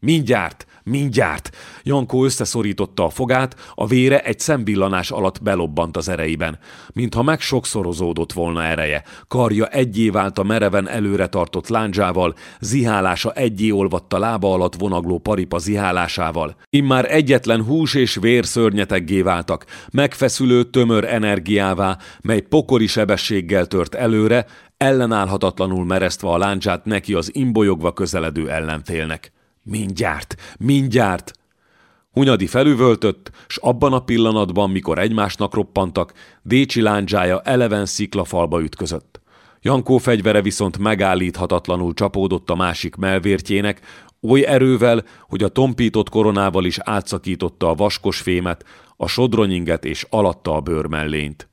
Speaker 1: Mindjárt, mindjárt! Jankó összeszorította a fogát, a vére egy szemvillanás alatt belobbant az ereiben. Mintha megsokszorozódott volna ereje. Karja egyé vált a mereven előre tartott lándzsával, zihálása egyé olvatta lába alatt vonagló paripa zihálásával. Immár egyetlen hús és vér szörnyeteggé váltak, megfeszülő tömör energiává, mely pokori sebességgel tört előre, ellenállhatatlanul meresztve a láncsát neki az imbolyogva közeledő ellenfélnek. Mindjárt, mindjárt! Hunyadi felüvöltött, s abban a pillanatban, mikor egymásnak roppantak, Décsi lándzsája eleven sziklafalba ütközött. Jankó fegyvere viszont megállíthatatlanul csapódott a másik melvértjének, oly erővel, hogy a tompított koronával is átszakította a vaskos fémet, a sodronyinget és alatta a bőrmellényt.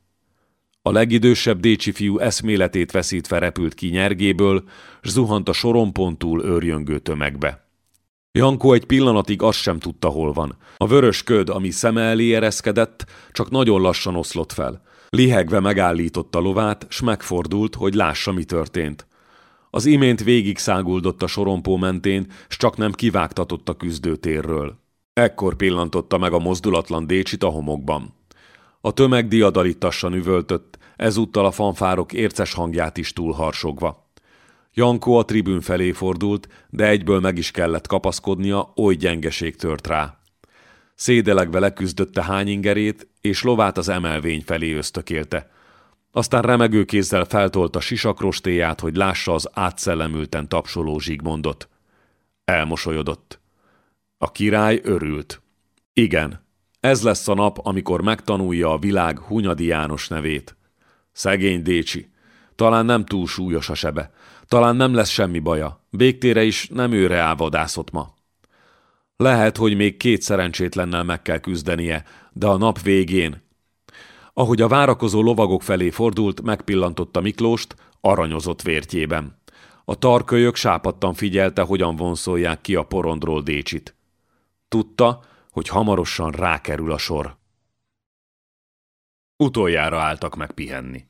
Speaker 1: A legidősebb Décsi fiú eszméletét veszítve repült ki nyergéből, s zuhant a sorompon őrjöngő tömegbe. Jankó egy pillanatig azt sem tudta, hol van. A vörös köd, ami szeme elé ereszkedett, csak nagyon lassan oszlott fel. Lihegve megállította lovát, s megfordult, hogy lássa, mi történt. Az imént végig száguldott a sorompó mentén, s csak nem kivágtatott a küzdőtérről. Ekkor pillantotta meg a mozdulatlan Décsit a homokban. A tömeg diadalittassan üvöltött, ezúttal a fanfárok érces hangját is túlharsogva. Jankó a tribün felé fordult, de egyből meg is kellett kapaszkodnia, oly gyengeség tört rá. Szédelegve leküzdötte hányingerét, és lovát az emelvény felé ösztökélte. Aztán remegő kézzel feltolta sisakrostéját, hogy lássa az átszellemülten tapsoló Zsigmondot. Elmosolyodott. A király örült. Igen, ez lesz a nap, amikor megtanulja a világ Hunyadi János nevét. Szegény Décsi. Talán nem túl súlyos a sebe. Talán nem lesz semmi baja. Végtére is nem őre elvadászott ma. Lehet, hogy még két szerencsétlennel meg kell küzdenie, de a nap végén. Ahogy a várakozó lovagok felé fordult, megpillantotta Miklóst, aranyozott vértjében. A tarkölyök sápadtan figyelte, hogyan vonszolják ki a porondról Décsit. Tudta, hogy hamarosan rákerül a sor. Utoljára álltak meg pihenni.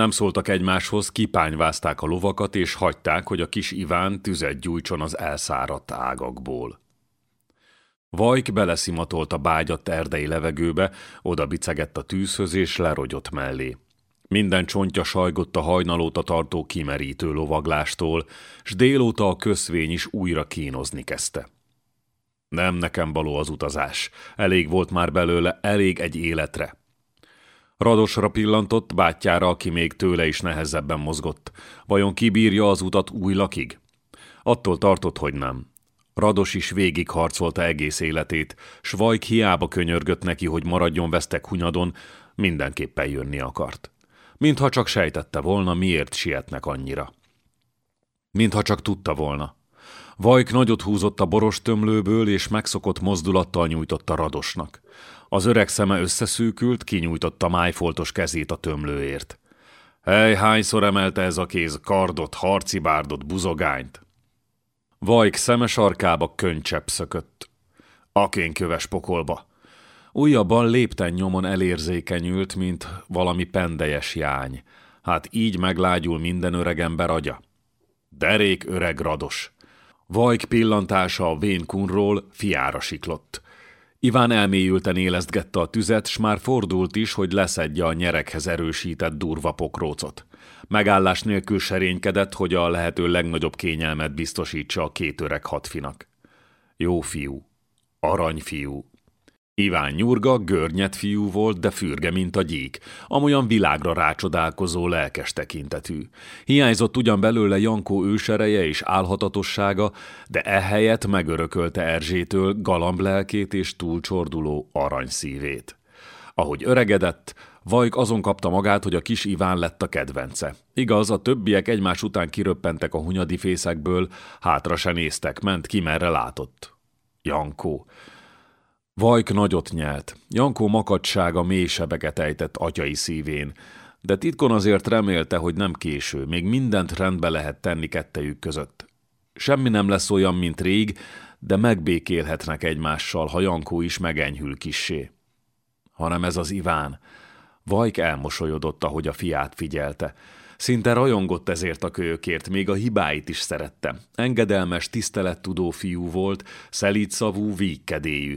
Speaker 1: Nem szóltak egymáshoz, kipányvázták a lovakat, és hagyták, hogy a kis Iván tüzet gyújtson az elszáradt ágakból. Vajk beleszimatolt a bágyat erdei levegőbe, oda bicegett a tűzhöz, és lerogyott mellé. Minden csontja sajgott a hajnalóta tartó kimerítő lovaglástól, s délóta a köszvény is újra kínozni kezdte. Nem nekem való az utazás. Elég volt már belőle, elég egy életre. Radosra pillantott, bátyjára, aki még tőle is nehezebben mozgott. Vajon kibírja az utat új lakig? Attól tartott, hogy nem. Rados is végigharcolta egész életét, s Vajk hiába könyörgött neki, hogy maradjon vesztek hunyadon, mindenképpen jönni akart. Mintha csak sejtette volna, miért sietnek annyira. Mintha csak tudta volna. Vajk nagyot húzott a boros tömlőből, és megszokott mozdulattal nyújtotta Radosnak. Az öreg szeme összeszűkült, kinyújtotta májfoltos kezét a tömlőért. Hely, hányszor emelte ez a kéz kardot, harci bárdot, buzogányt? Vajk szeme sarkába könycsepp szökött. köves pokolba. Újabban lépten nyomon elérzékenyült, mint valami pendejes jány. Hát így meglágyul minden öreg ember agya. Derék öreg rados. Vajk pillantása a vén kunról fiára siklott. Iván elmélyülten élesztgette a tüzet, s már fordult is, hogy leszedje a nyerekhez erősített durva pokrócot. Megállás nélkül serénykedett, hogy a lehető legnagyobb kényelmet biztosítsa a két öreg hatfinak. Jó fiú, aranyfiú, Iván Nyurga görnyet fiú volt, de fürge, mint a gyík, amolyan világra rácsodálkozó lelkes tekintetű. Hiányzott ugyan belőle Jankó ősereje és álhatatossága, de ehelyett megörökölte Erzsétől galamb lelkét és túlcsorduló aranyszívét. Ahogy öregedett, Vajk azon kapta magát, hogy a kis Iván lett a kedvence. Igaz, a többiek egymás után kiröppentek a hunyadi fészekből, hátra se néztek, ment ki merre látott. Jankó. Vajk nagyot nyelt. Jankó makadsága mély sebeket ejtett atyai szívén, de titkon azért remélte, hogy nem késő, még mindent rendbe lehet tenni kettejük között. Semmi nem lesz olyan, mint rég, de megbékélhetnek egymással, ha Jankó is megenyhül kissé. Hanem ez az Iván. Vajk elmosolyodott, ahogy a fiát figyelte. Szinte rajongott ezért a kölyökért, még a hibáit is szerette. Engedelmes, tisztelettudó fiú volt, szelídszavú, vígkedélyű.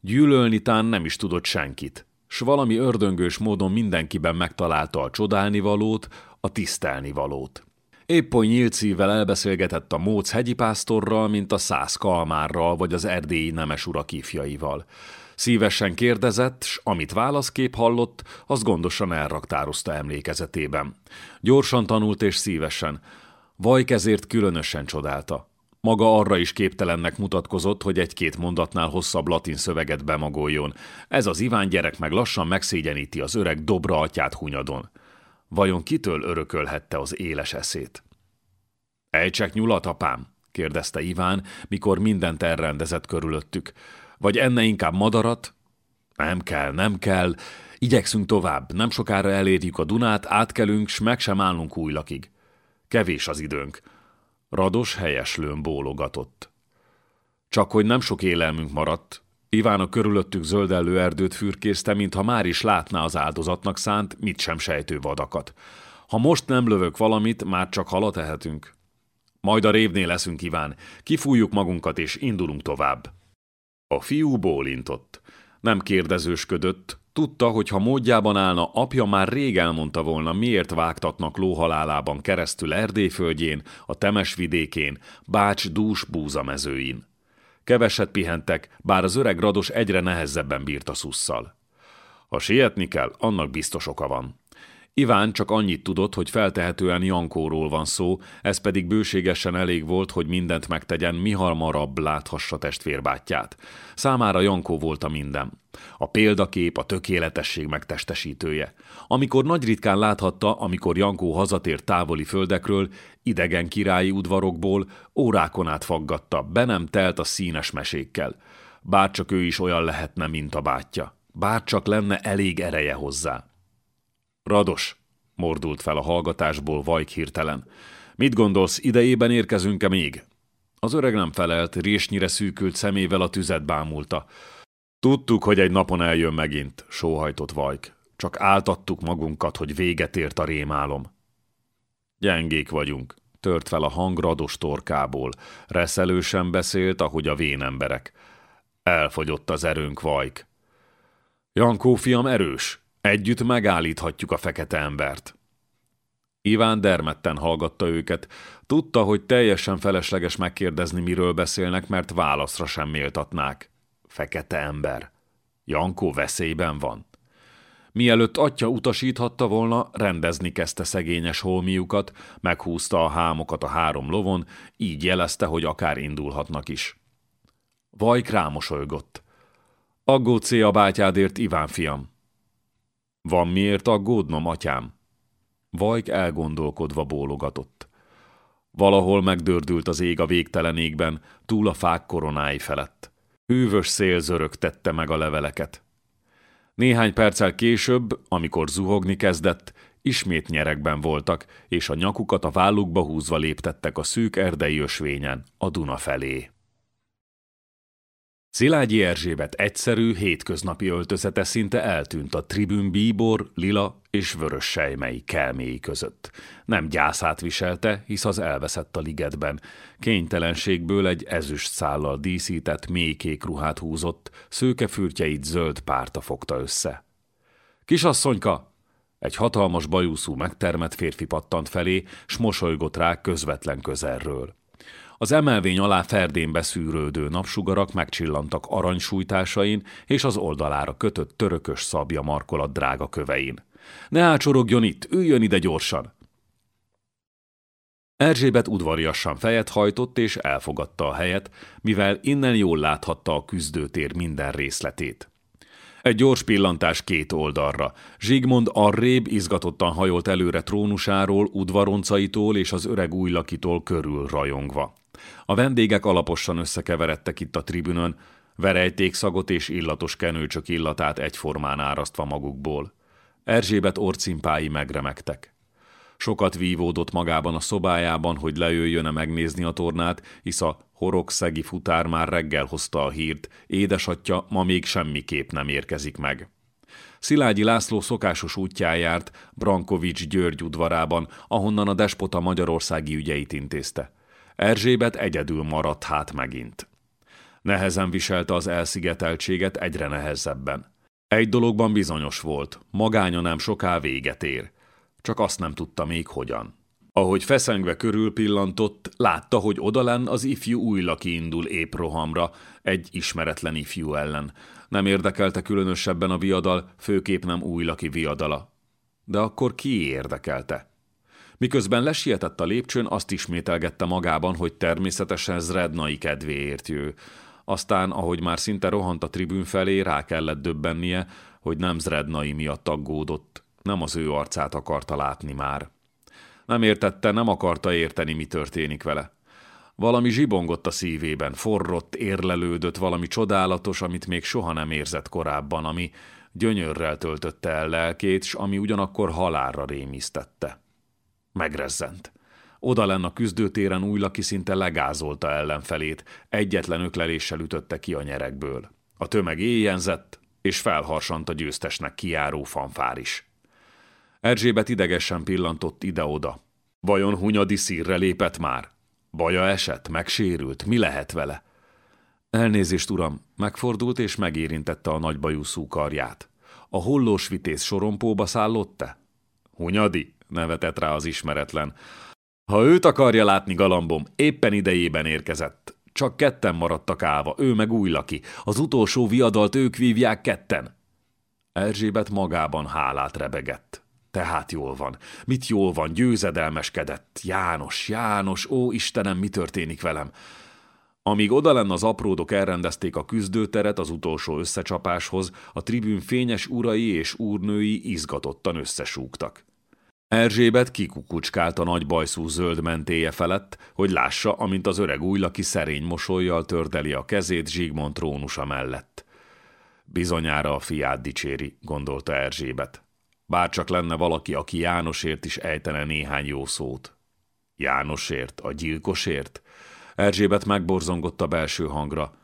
Speaker 1: Gyűlölni tán nem is tudott senkit, s valami ördöngős módon mindenkiben megtalálta a csodálnivalót, a tisztelnivalót. Épp oly nyílt szívvel elbeszélgetett a Móc hegyi pásztorral, mint a száz kalmárral vagy az erdélyi nemes urak ifjaival. Szívesen kérdezett, s amit válaszkép hallott, az gondosan elraktározta emlékezetében. Gyorsan tanult és szívesen. Vajk ezért különösen csodálta. Maga arra is képtelennek mutatkozott, hogy egy-két mondatnál hosszabb latin szöveget bemagoljon. Ez az Iván gyerek meg lassan megszégyeníti az öreg dobra atyát hunyadon. Vajon kitől örökölhette az éles eszét? Ejtsek nyulat, apám? kérdezte Iván, mikor mindent elrendezett körülöttük. Vagy enne inkább madarat? Nem kell, nem kell. Igyekszünk tovább, nem sokára elérjük a Dunát, átkelünk, s meg sem állunk újlakig. Kevés az időnk. Rados helyeslőn bólogatott. Csak hogy nem sok élelmünk maradt, Iván a körülöttük zöldellő erdőt fürkészte, mintha már is látná az áldozatnak szánt, mit sem sejtő vadakat. Ha most nem lövök valamit, már csak halat ehetünk. Majd a révnél leszünk, Iván. Kifújjuk magunkat, és indulunk tovább. A fiú bólintott. Nem kérdezősködött, Tudta, hogy ha módjában állna, apja már rég elmondta volna, miért vágtatnak lóhalálában keresztül Erdélyföldjén, a Temes vidékén, Bács dús búzamezőin. Keveset pihentek, bár az öreg rados egyre nehezebben bírt a szusszal. Ha sietni kell, annak biztos oka van. Iván csak annyit tudott, hogy feltehetően Jankóról van szó, ez pedig bőségesen elég volt, hogy mindent megtegyen, mi hamarabb láthassa testvérbátyját. Számára Jankó volt a minden. A példakép, a tökéletesség megtestesítője. Amikor nagy ritkán láthatta, amikor Jankó hazatért távoli földekről, idegen királyi udvarokból, órákon át faggatta, be nem telt a színes mesékkel. Bárcsak ő is olyan lehetne, mint a bátyja. Bárcsak lenne elég ereje hozzá. Rados, mordult fel a hallgatásból Vajk hirtelen. Mit gondolsz, idejében érkezünk-e még? Az öreg nem felelt, résnyire szűkült szemével a tüzet bámulta. Tudtuk, hogy egy napon eljön megint, sóhajtott Vajk. Csak áltattuk magunkat, hogy véget ért a rémálom. Gyengék vagyunk, tört fel a hang rados torkából. Reszelősen beszélt, ahogy a vén emberek. Elfogyott az erőnk, Vajk. Jankó fiam erős, Együtt megállíthatjuk a fekete embert. Iván dermedten hallgatta őket. Tudta, hogy teljesen felesleges megkérdezni, miről beszélnek, mert válaszra sem méltatnák. Fekete ember. Jankó veszélyben van. Mielőtt atya utasíthatta volna, rendezni kezdte szegényes holmiukat, meghúzta a hámokat a három lovon, így jelezte, hogy akár indulhatnak is. Vajk rámosolygott. Aggódsz a bátyádért, Iván fiam? Van miért aggódnom, atyám? Vajk elgondolkodva bólogatott. Valahol megdördült az ég a végtelen égben, túl a fák koronái felett. Hűvös szél zörögtette meg a leveleket. Néhány perccel később, amikor zuhogni kezdett, ismét nyerekben voltak, és a nyakukat a vállukba húzva léptettek a szűk erdei ösvényen, a Duna felé. Szilágyi Erzsébet egyszerű, hétköznapi öltözete szinte eltűnt a tribün bíbor, lila és vörös sejmei kelméi között. Nem gyászát viselte, hisz az elveszett a ligetben. Kénytelenségből egy ezüst szállal díszített, mélykék ruhát húzott, szőkefürtjeit zöld párta fogta össze. Kisasszonyka! Egy hatalmas bajuszú megtermett férfi pattant felé, s mosolygott rá közvetlen közelről. Az emelvény alá ferdén beszűrődő napsugarak megcsillantak aranysújtásain és az oldalára kötött törökös szabja markolat drága kövein. Ne ácsorogjon itt, üljön ide gyorsan! Erzsébet udvariassan fejet hajtott és elfogadta a helyet, mivel innen jól láthatta a küzdőtér minden részletét. Egy gyors pillantás két oldalra. Zsigmond arrébb izgatottan hajolt előre trónusáról, udvaroncaitól és az öreg újlakitól körül rajongva. A vendégek alaposan összekeveredtek itt a tribünön, verejtékszagot és illatos kenőcsök illatát egyformán árasztva magukból. Erzsébet orcimpái megremegtek. Sokat vívódott magában a szobájában, hogy lejöjjön-e megnézni a tornát, hisz a horogszegi futár már reggel hozta a hírt, édesatja ma még semmiképp nem érkezik meg. Szilágyi László szokásos útján járt Brankovics György udvarában, ahonnan a despota magyarországi ügyeit intézte. Erzsébet egyedül maradt hát megint. Nehezen viselte az elszigeteltséget egyre nehezebben. Egy dologban bizonyos volt, magánya nem soká véget ér. Csak azt nem tudta még hogyan. Ahogy feszengve körül pillantott, látta, hogy odalenn az ifjú újlaki indul épp rohamra, egy ismeretlen ifjú ellen. Nem érdekelte különösebben a viadal, főképp nem újlaki viadala. De akkor ki érdekelte? Miközben lesietett a lépcsőn, azt ismételgette magában, hogy természetesen Zrednai kedvéért jő. Aztán, ahogy már szinte rohant a tribün felé, rá kellett döbbennie, hogy nem Zrednai miatt aggódott, nem az ő arcát akarta látni már. Nem értette, nem akarta érteni, mi történik vele. Valami zsibongott a szívében, forrott, érlelődött, valami csodálatos, amit még soha nem érzett korábban, ami gyönyörrel töltötte el lelkét, s ami ugyanakkor halálra rémisztette. Megrezzent. Oda lenne a küzdőtéren újlaki szinte legázolta ellenfelét, egyetlen ökleléssel ütötte ki a nyerekből. A tömeg éjjenzett, és felharsant a győztesnek kiáró fanfár is. Erzsébet idegesen pillantott ide-oda. Vajon Hunyadi szírre lépett már? Baja esett, megsérült, mi lehet vele? Elnézést, uram, megfordult és megérintette a nagybajú karját. A hollós vitéz sorompóba szállott-e? Hunyadi, nevetett rá az ismeretlen. Ha őt akarja látni, galambom, éppen idejében érkezett. Csak ketten maradtak állva, ő meg új laki. Az utolsó viadalt ők vívják ketten. Erzsébet magában hálát rebegett. Tehát jól van. Mit jól van, győzedelmeskedett. János, János, ó Istenem, mi történik velem? Amíg odalen az apródok elrendezték a küzdőteret az utolsó összecsapáshoz, a tribün fényes urai és úrnői izgatottan összesúgtak. Erzsébet kikukucskált a nagy bajszú zöld mentéje felett, hogy lássa, amint az öreg újlaki szerény mosolyjal tördeli a kezét Zsigmond trónusa mellett. Bizonyára a fiát dicséri, gondolta Erzsébet. Bárcsak lenne valaki, aki Jánosért is ejtene néhány jó szót. Jánosért? A gyilkosért? Erzsébet megborzongott a belső hangra.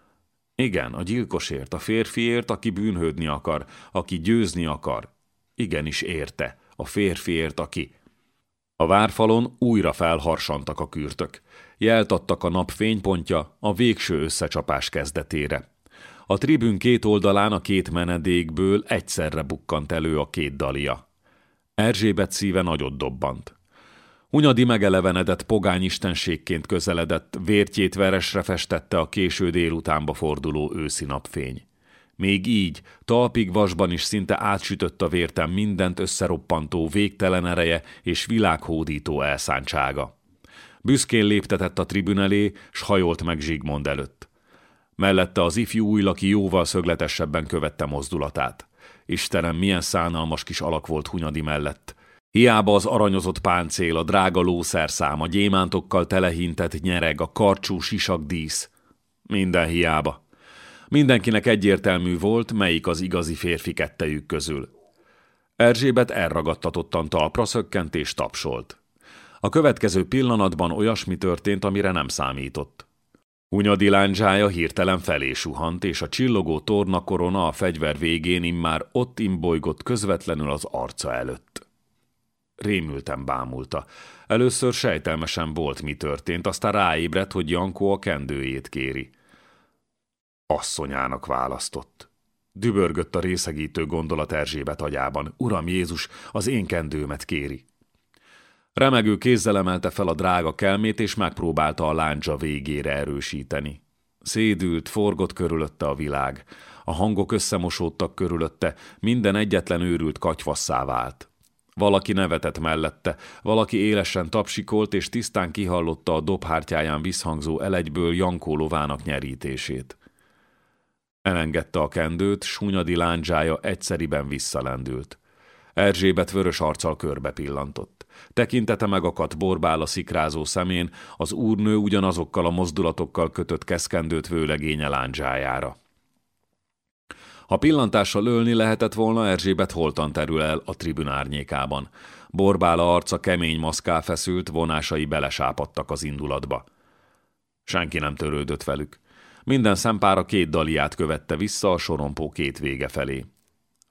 Speaker 1: Igen, a gyilkosért, a férfiért, aki bűnhődni akar, aki győzni akar. Igenis érte a férfiért, aki... A várfalon újra felharsantak a kürtök. Jeltattak a nap fénypontja a végső összecsapás kezdetére. A tribün két oldalán a két menedékből egyszerre bukkant elő a két dalia. Erzsébet szíve nagyot dobbant. Hunyadi megelevenedett pogány istenségként közeledett, vértjét veresre festette a késő délutánba forduló őszi napfény. Még így, talpig vasban is szinte átsütött a vértem mindent összeroppantó végtelen ereje és világhódító elszántsága. Büszkén léptetett a tribün elé, s hajolt meg Zsigmond előtt. Mellette az ifjú újlaki jóval szögletesebben követte mozdulatát. Istenem, milyen szánalmas kis alak volt Hunyadi mellett. Hiába az aranyozott páncél, a drága lószerszám, a gyémántokkal telehintett nyereg, a karcsú sisak dísz. Minden hiába. Mindenkinek egyértelmű volt, melyik az igazi férfi kettejük közül. Erzsébet elragadtatottan talpra szökkent és tapsolt. A következő pillanatban olyasmi történt, amire nem számított. Hunyadi lándzsája hirtelen felé suhant, és a csillogó torna korona a fegyver végén immár ott imbolygott közvetlenül az arca előtt. Rémülten bámulta. Először sejtelmesen volt, mi történt, aztán ráébredt, hogy Jankó a kendőjét kéri. Asszonyának választott. Dübörgött a részegítő gondolat Erzsébet agyában. Uram Jézus, az én kendőmet kéri. Remegő kézzel emelte fel a drága kelmét, és megpróbálta a láncsa végére erősíteni. Szédült, forgott körülötte a világ. A hangok összemosódtak körülötte, minden egyetlen őrült katyvasszá vált. Valaki nevetett mellette, valaki élesen tapsikolt, és tisztán kihallotta a dobhártyáján visszhangzó elegyből Jankó lovának nyerítését. Elengedte a kendőt, súnyadi lándzsája egyszeriben visszalendült. Erzsébet vörös arccal körbe pillantott. Tekintete megakadt borbál a szikrázó szemén, az úrnő ugyanazokkal a mozdulatokkal kötött keszkendőt vőlegénye lándzsájára. Ha pillantással ölni lehetett volna, Erzsébet holtan terül el a tribün árnyékában. Borbála arca kemény maszká feszült, vonásai belesápadtak az indulatba. Senki nem törődött velük. Minden szempára két daliát követte vissza a sorompó két vége felé.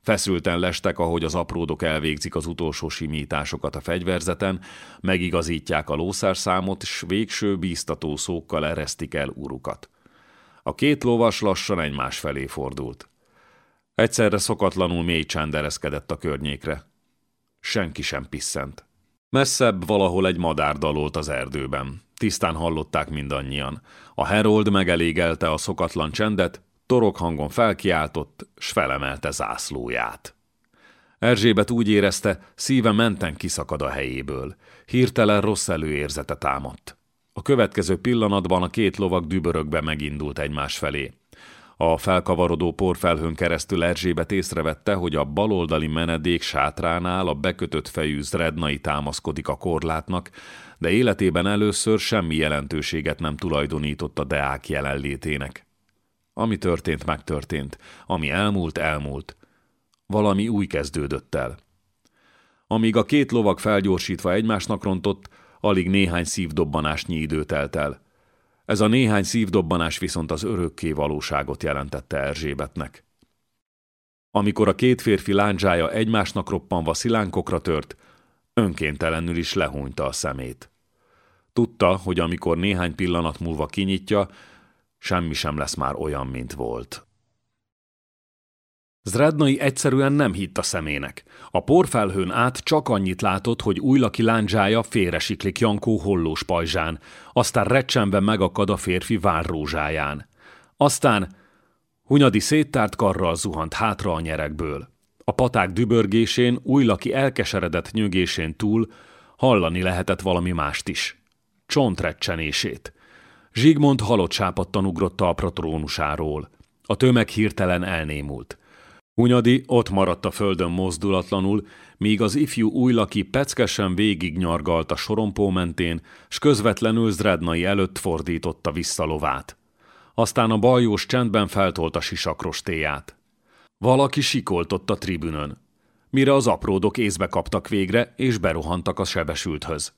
Speaker 1: Feszülten lestek, ahogy az apródok elvégzik az utolsó simításokat a fegyverzeten, megigazítják a lószárszámot, s végső bíztató szókkal eresztik el urukat. A két lovas lassan egymás felé fordult. Egyszerre szokatlanul mély csend ereszkedett a környékre. Senki sem pisszent. Messzebb valahol egy madár dalolt az erdőben. Tisztán hallották mindannyian. A herold megelégelte a szokatlan csendet, torok hangon felkiáltott, s felemelte zászlóját. Erzsébet úgy érezte, szíve menten kiszakad a helyéből. Hirtelen rossz előérzete támadt. A következő pillanatban a két lovak dübörögbe megindult egymás felé. A felkavarodó porfelhőn keresztül Erzsébet észrevette, hogy a baloldali menedék sátránál a bekötött fejű zrednai támaszkodik a korlátnak, de életében először semmi jelentőséget nem tulajdonított a deák jelenlétének. Ami történt, megtörtént. Ami elmúlt, elmúlt. Valami új kezdődött el. Amíg a két lovag felgyorsítva egymásnak rontott, alig néhány szívdobbanásnyi idő telt el. Ez a néhány szívdobbanás viszont az örökké valóságot jelentette Erzsébetnek. Amikor a két férfi lándzsája egymásnak roppanva szilánkokra tört, önkéntelenül is lehúnyta a szemét. Tudta, hogy amikor néhány pillanat múlva kinyitja, semmi sem lesz már olyan, mint volt. Zrednai egyszerűen nem hitt a szemének. A porfelhőn át csak annyit látott, hogy újlaki lándzsája félresiklik Jankó hollós pajzsán, aztán recsenve megakad a férfi várrózsáján. Aztán Hunyadi széttárt karral zuhant hátra a nyerekből. A paták dübörgésén, újlaki elkeseredett nyögésén túl hallani lehetett valami mást is. Csontrecsenését. Zsigmond halott sápadtan ugrott a trónusáról. A tömeg hirtelen elnémult. Hunyadi ott maradt a földön mozdulatlanul, míg az ifjú újlaki peckesen végignyargalt a sorompó mentén, s közvetlenül Zrednai előtt fordította vissza lovát. Aztán a bajós csendben feltolta sisakrostéját. Valaki sikoltott a tribünön. Mire az apródok észbe kaptak végre, és berohantak a sebesülthöz.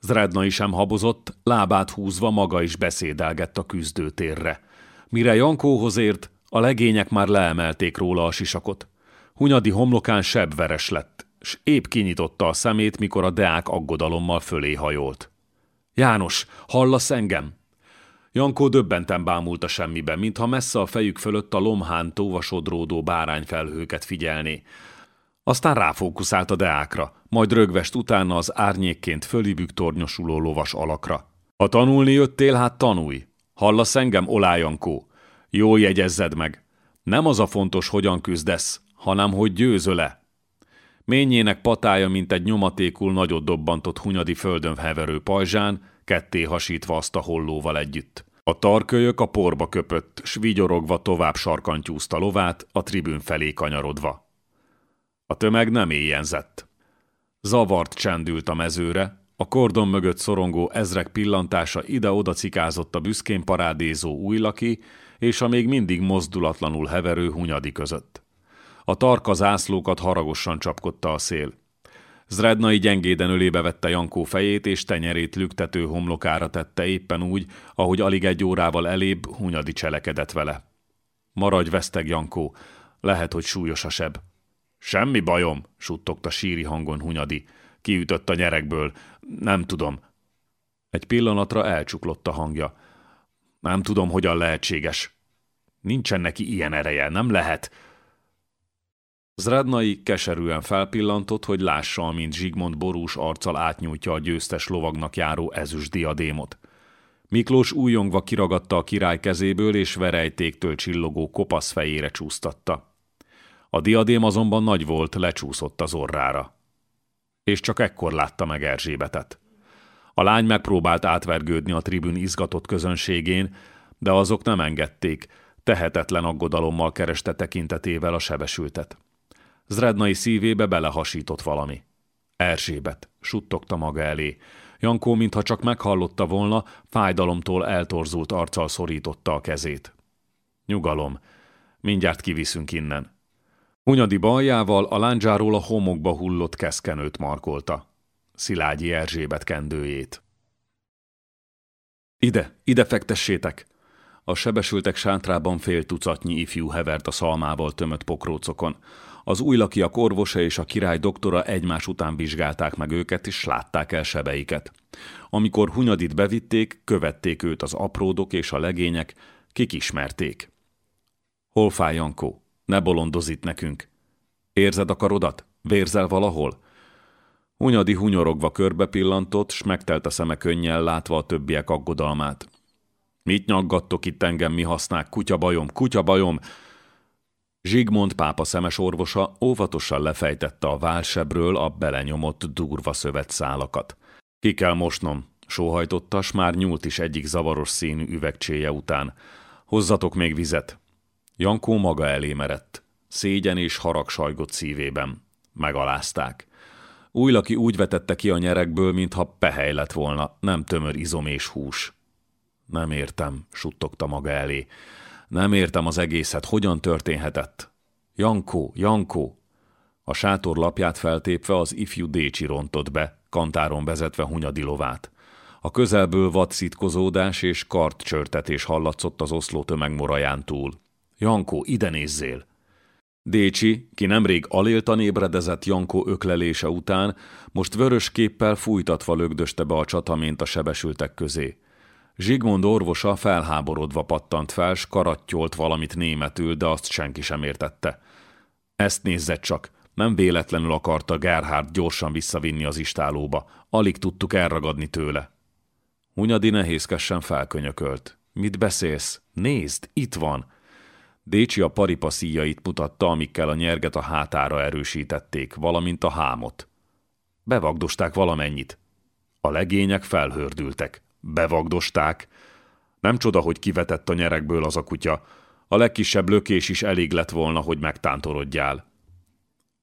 Speaker 1: Zrednai sem habozott, lábát húzva maga is beszédelgett a küzdőtérre. Mire Jankóhoz ért, a legények már leemelték róla a sisakot. Hunyadi homlokán sebveres lett, s épp kinyitotta a szemét, mikor a deák aggodalommal fölé hajolt. János, hallasz engem? Jankó döbbenten bámult a semmibe, mintha messze a fejük fölött a lomhán tóvasodródó bárányfelhőket figyelné. Aztán ráfókuszált a deákra, majd rögvest utána az árnyékként fölibük tornyosuló lovas alakra. Ha tanulni jöttél, hát tanulj! Hallasz engem, Olájankó? Jól jegyezzed meg. Nem az a fontos, hogyan küzdesz, hanem hogy győzöle. Ményének patája, mint egy nyomatékul nagyot dobbantott hunyadi földön heverő pajzsán, ketté hasítva azt a hollóval együtt. A tarkölyök a porba köpött, s vigyorogva tovább sarkantyúzta lovát, a tribün felé kanyarodva. A tömeg nem éjjenzett. Zavart csendült a mezőre, a kordon mögött szorongó ezrek pillantása ide-oda cikázott a büszkén parádézó újlaki és a még mindig mozdulatlanul heverő hunyadi között. A tarka zászlókat haragosan csapkodta a szél. Zrednai gyengéden ölébe vette Jankó fejét, és tenyerét lüktető homlokára tette éppen úgy, ahogy alig egy órával elébb Hunyadi cselekedett vele. Maradj veszteg, Jankó, lehet, hogy súlyos a seb. Semmi bajom, suttogta síri hangon Hunyadi. Kiütött a nyerekből. Nem tudom. Egy pillanatra elcsuklott a hangja. Nem tudom, hogyan lehetséges. Nincsen neki ilyen ereje, nem lehet. Zradnai keserűen felpillantott, hogy lássa, amint Zsigmond borús arccal átnyújtja a győztes lovagnak járó ezüst diadémot. Miklós újongva kiragadta a király kezéből, és verejtéktől csillogó kopasz fejére csúsztatta. A diadém azonban nagy volt, lecsúszott az orrára. És csak ekkor látta meg Erzsébetet. A lány megpróbált átvergődni a tribün izgatott közönségén, de azok nem engedték, tehetetlen aggodalommal kereste tekintetével a sebesültet. Zrednai szívébe belehasított valami. Erzsébet, suttogta maga elé. Jankó, mintha csak meghallotta volna, fájdalomtól eltorzult arccal szorította a kezét. Nyugalom, mindjárt kiviszünk innen. Hunyadi baljával a lándzsáról a homokba hullott keszkenőt markolta. Szilágyi Erzsébet kendőjét. Ide, ide fektessétek! A sebesültek sátrában fél tucatnyi ifjú hevert a szalmával tömött pokrócokon. Az újlakiak orvosa és a király doktora egymás után vizsgálták meg őket, és látták el sebeiket. Amikor Hunyadit bevitték, követték őt az apródok és a legények, kik ismerték. Hol fáj, Jankó? Ne bolondoz itt nekünk. Érzed a karodat? Vérzel valahol? Hunyadi hunyorogva körbe pillantott, s megtelt a szeme könnyel látva a többiek aggodalmát. Mit nyaggattok itt engem, mi hasznák? Kutya bajom, kutya bajom! Zsigmond pápa szemes orvosa óvatosan lefejtette a válsebről a belenyomott durva szövetszálakat. Ki kell mosnom, sóhajtotta, s már nyúlt is egyik zavaros színű üvegcséje után. Hozzatok még vizet. Jankó maga elé merett. Szégyen és harag sajgott szívében. Megalázták. Újlaki úgy vetette ki a nyerekből, mintha pehely lett volna, nem tömör izom és hús. Nem értem, suttogta maga elé. Nem értem az egészet, hogyan történhetett. Jankó, Jankó! A sátor lapját feltépve az ifjú Décsi rontott be, kantáron vezetve Hunyadi lovát. A közelből vad és kartcsörtetés hallatszott az oszló tömegmoraján túl. Jankó, ide nézzél! Décsi, ki nemrég aléltan ébredezett Jankó öklelése után, most vörös képpel fújtatva lögdöste be a csatamént a sebesültek közé. Zsigmond orvosa felháborodva pattant fel, s karattyolt valamit németül, de azt senki sem értette. Ezt nézzet csak, nem véletlenül akarta Gerhard gyorsan visszavinni az istálóba, alig tudtuk elragadni tőle. Hunyadi nehézkesen felkönyökölt. Mit beszélsz? Nézd, itt van! Décsi a paripa szíjait mutatta, amikkel a nyerget a hátára erősítették, valamint a hámot. Bevagdosták valamennyit. A legények felhördültek. Bevagdosták. Nem csoda, hogy kivetett a nyerekből az a kutya. A legkisebb lökés is elég lett volna, hogy megtántorodjál.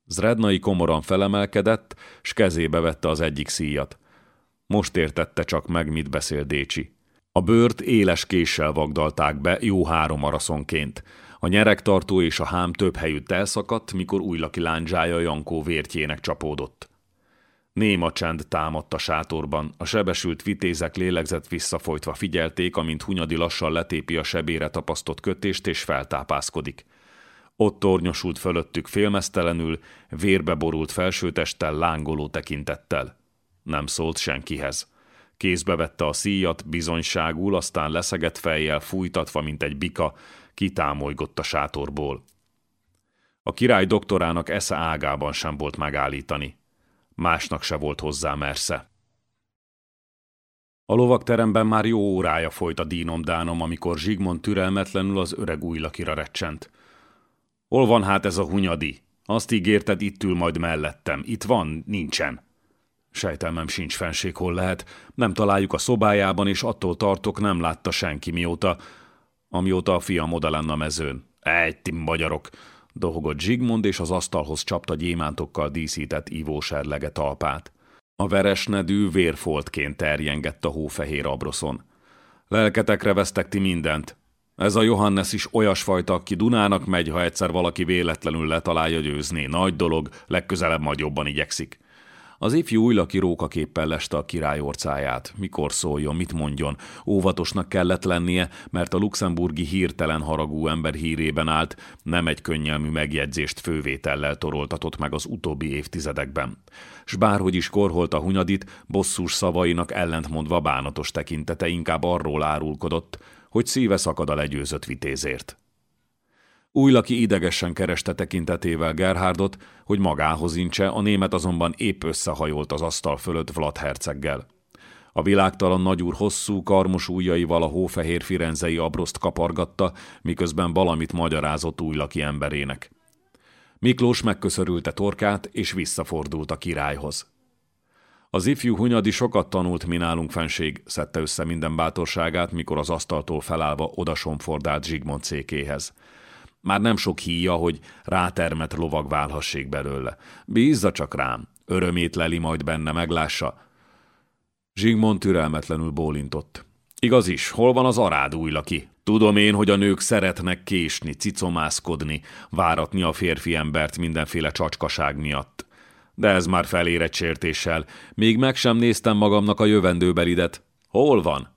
Speaker 1: Zrednai komoran felemelkedett, s kezébe vette az egyik szíjat. Most értette csak meg, mit beszél Décsi. A bőrt éles késsel vagdalták be, jó három araszonként. A nyeregtartó és a hám több helyütt elszakadt, mikor újlaki lándzsája Jankó vértjének csapódott. Néma csend támadt a sátorban, a sebesült vitézek lélegzett visszafolytva figyelték, amint Hunyadi lassan letépi a sebére tapasztott kötést és feltápászkodik. Ott tornyosult fölöttük félmeztelenül, vérbe borult felsőtesttel, lángoló tekintettel. Nem szólt senkihez. Kézbe vette a szíjat, bizonyságul, aztán leszegett fejjel, fújtatva, mint egy bika, kitámolygott a sátorból. A király doktorának esze ágában sem volt megállítani másnak se volt hozzá mersze. A lovakteremben már jó órája folyt a dínomdánom, amikor Zsigmond türelmetlenül az öreg újlakira recsent. Hol van hát ez a hunyadi? Azt ígérted, itt ül majd mellettem. Itt van, nincsen. Sejtelmem sincs fenség, hol lehet. Nem találjuk a szobájában, és attól tartok, nem látta senki mióta, amióta a fiam oda lenne a mezőn. Egy tim magyarok! dohogott Zsigmond, és az asztalhoz csapta gyémántokkal díszített ivóserlege talpát. A veresnedű vérfoltként terjengett a hófehér abroszon. Lelketekre vesztek ti mindent. Ez a Johannes is olyasfajta, aki Dunának megy, ha egyszer valaki véletlenül letalálja győzni. Nagy dolog, legközelebb majd jobban igyekszik. Az ifjú újlaki rókaképpel leste a király orcáját. Mikor szóljon, mit mondjon? Óvatosnak kellett lennie, mert a luxemburgi hirtelen haragú ember hírében állt, nem egy könnyelmű megjegyzést fővétellel toroltatott meg az utóbbi évtizedekben. S bárhogy is korholt a hunyadit, bosszús szavainak ellentmondva bánatos tekintete inkább arról árulkodott, hogy szíve szakad a legyőzött vitézért. Újlaki idegesen kereste tekintetével Gerhardot, hogy magához incse, a német azonban épp összehajolt az asztal fölött Vlad herceggel. A világtalan nagyúr hosszú, karmos ujjaival a hófehér firenzei abroszt kapargatta, miközben valamit magyarázott újlaki emberének. Miklós megköszörülte torkát, és visszafordult a királyhoz. Az ifjú hunyadi sokat tanult mi nálunk fenség, szedte össze minden bátorságát, mikor az asztaltól felállva odasomfordált Zsigmond székéhez. Már nem sok híja, hogy rátermet lovag válhassék belőle. Bízza csak rám, örömét leli majd benne, meglássa. Zsigmond türelmetlenül bólintott. Igaz is, hol van az arád újlaki? Tudom én, hogy a nők szeretnek késni, cicomászkodni, váratni a férfi embert mindenféle csacskaság miatt. De ez már felérett sértéssel. Még meg sem néztem magamnak a jövendőbelidet. Hol van?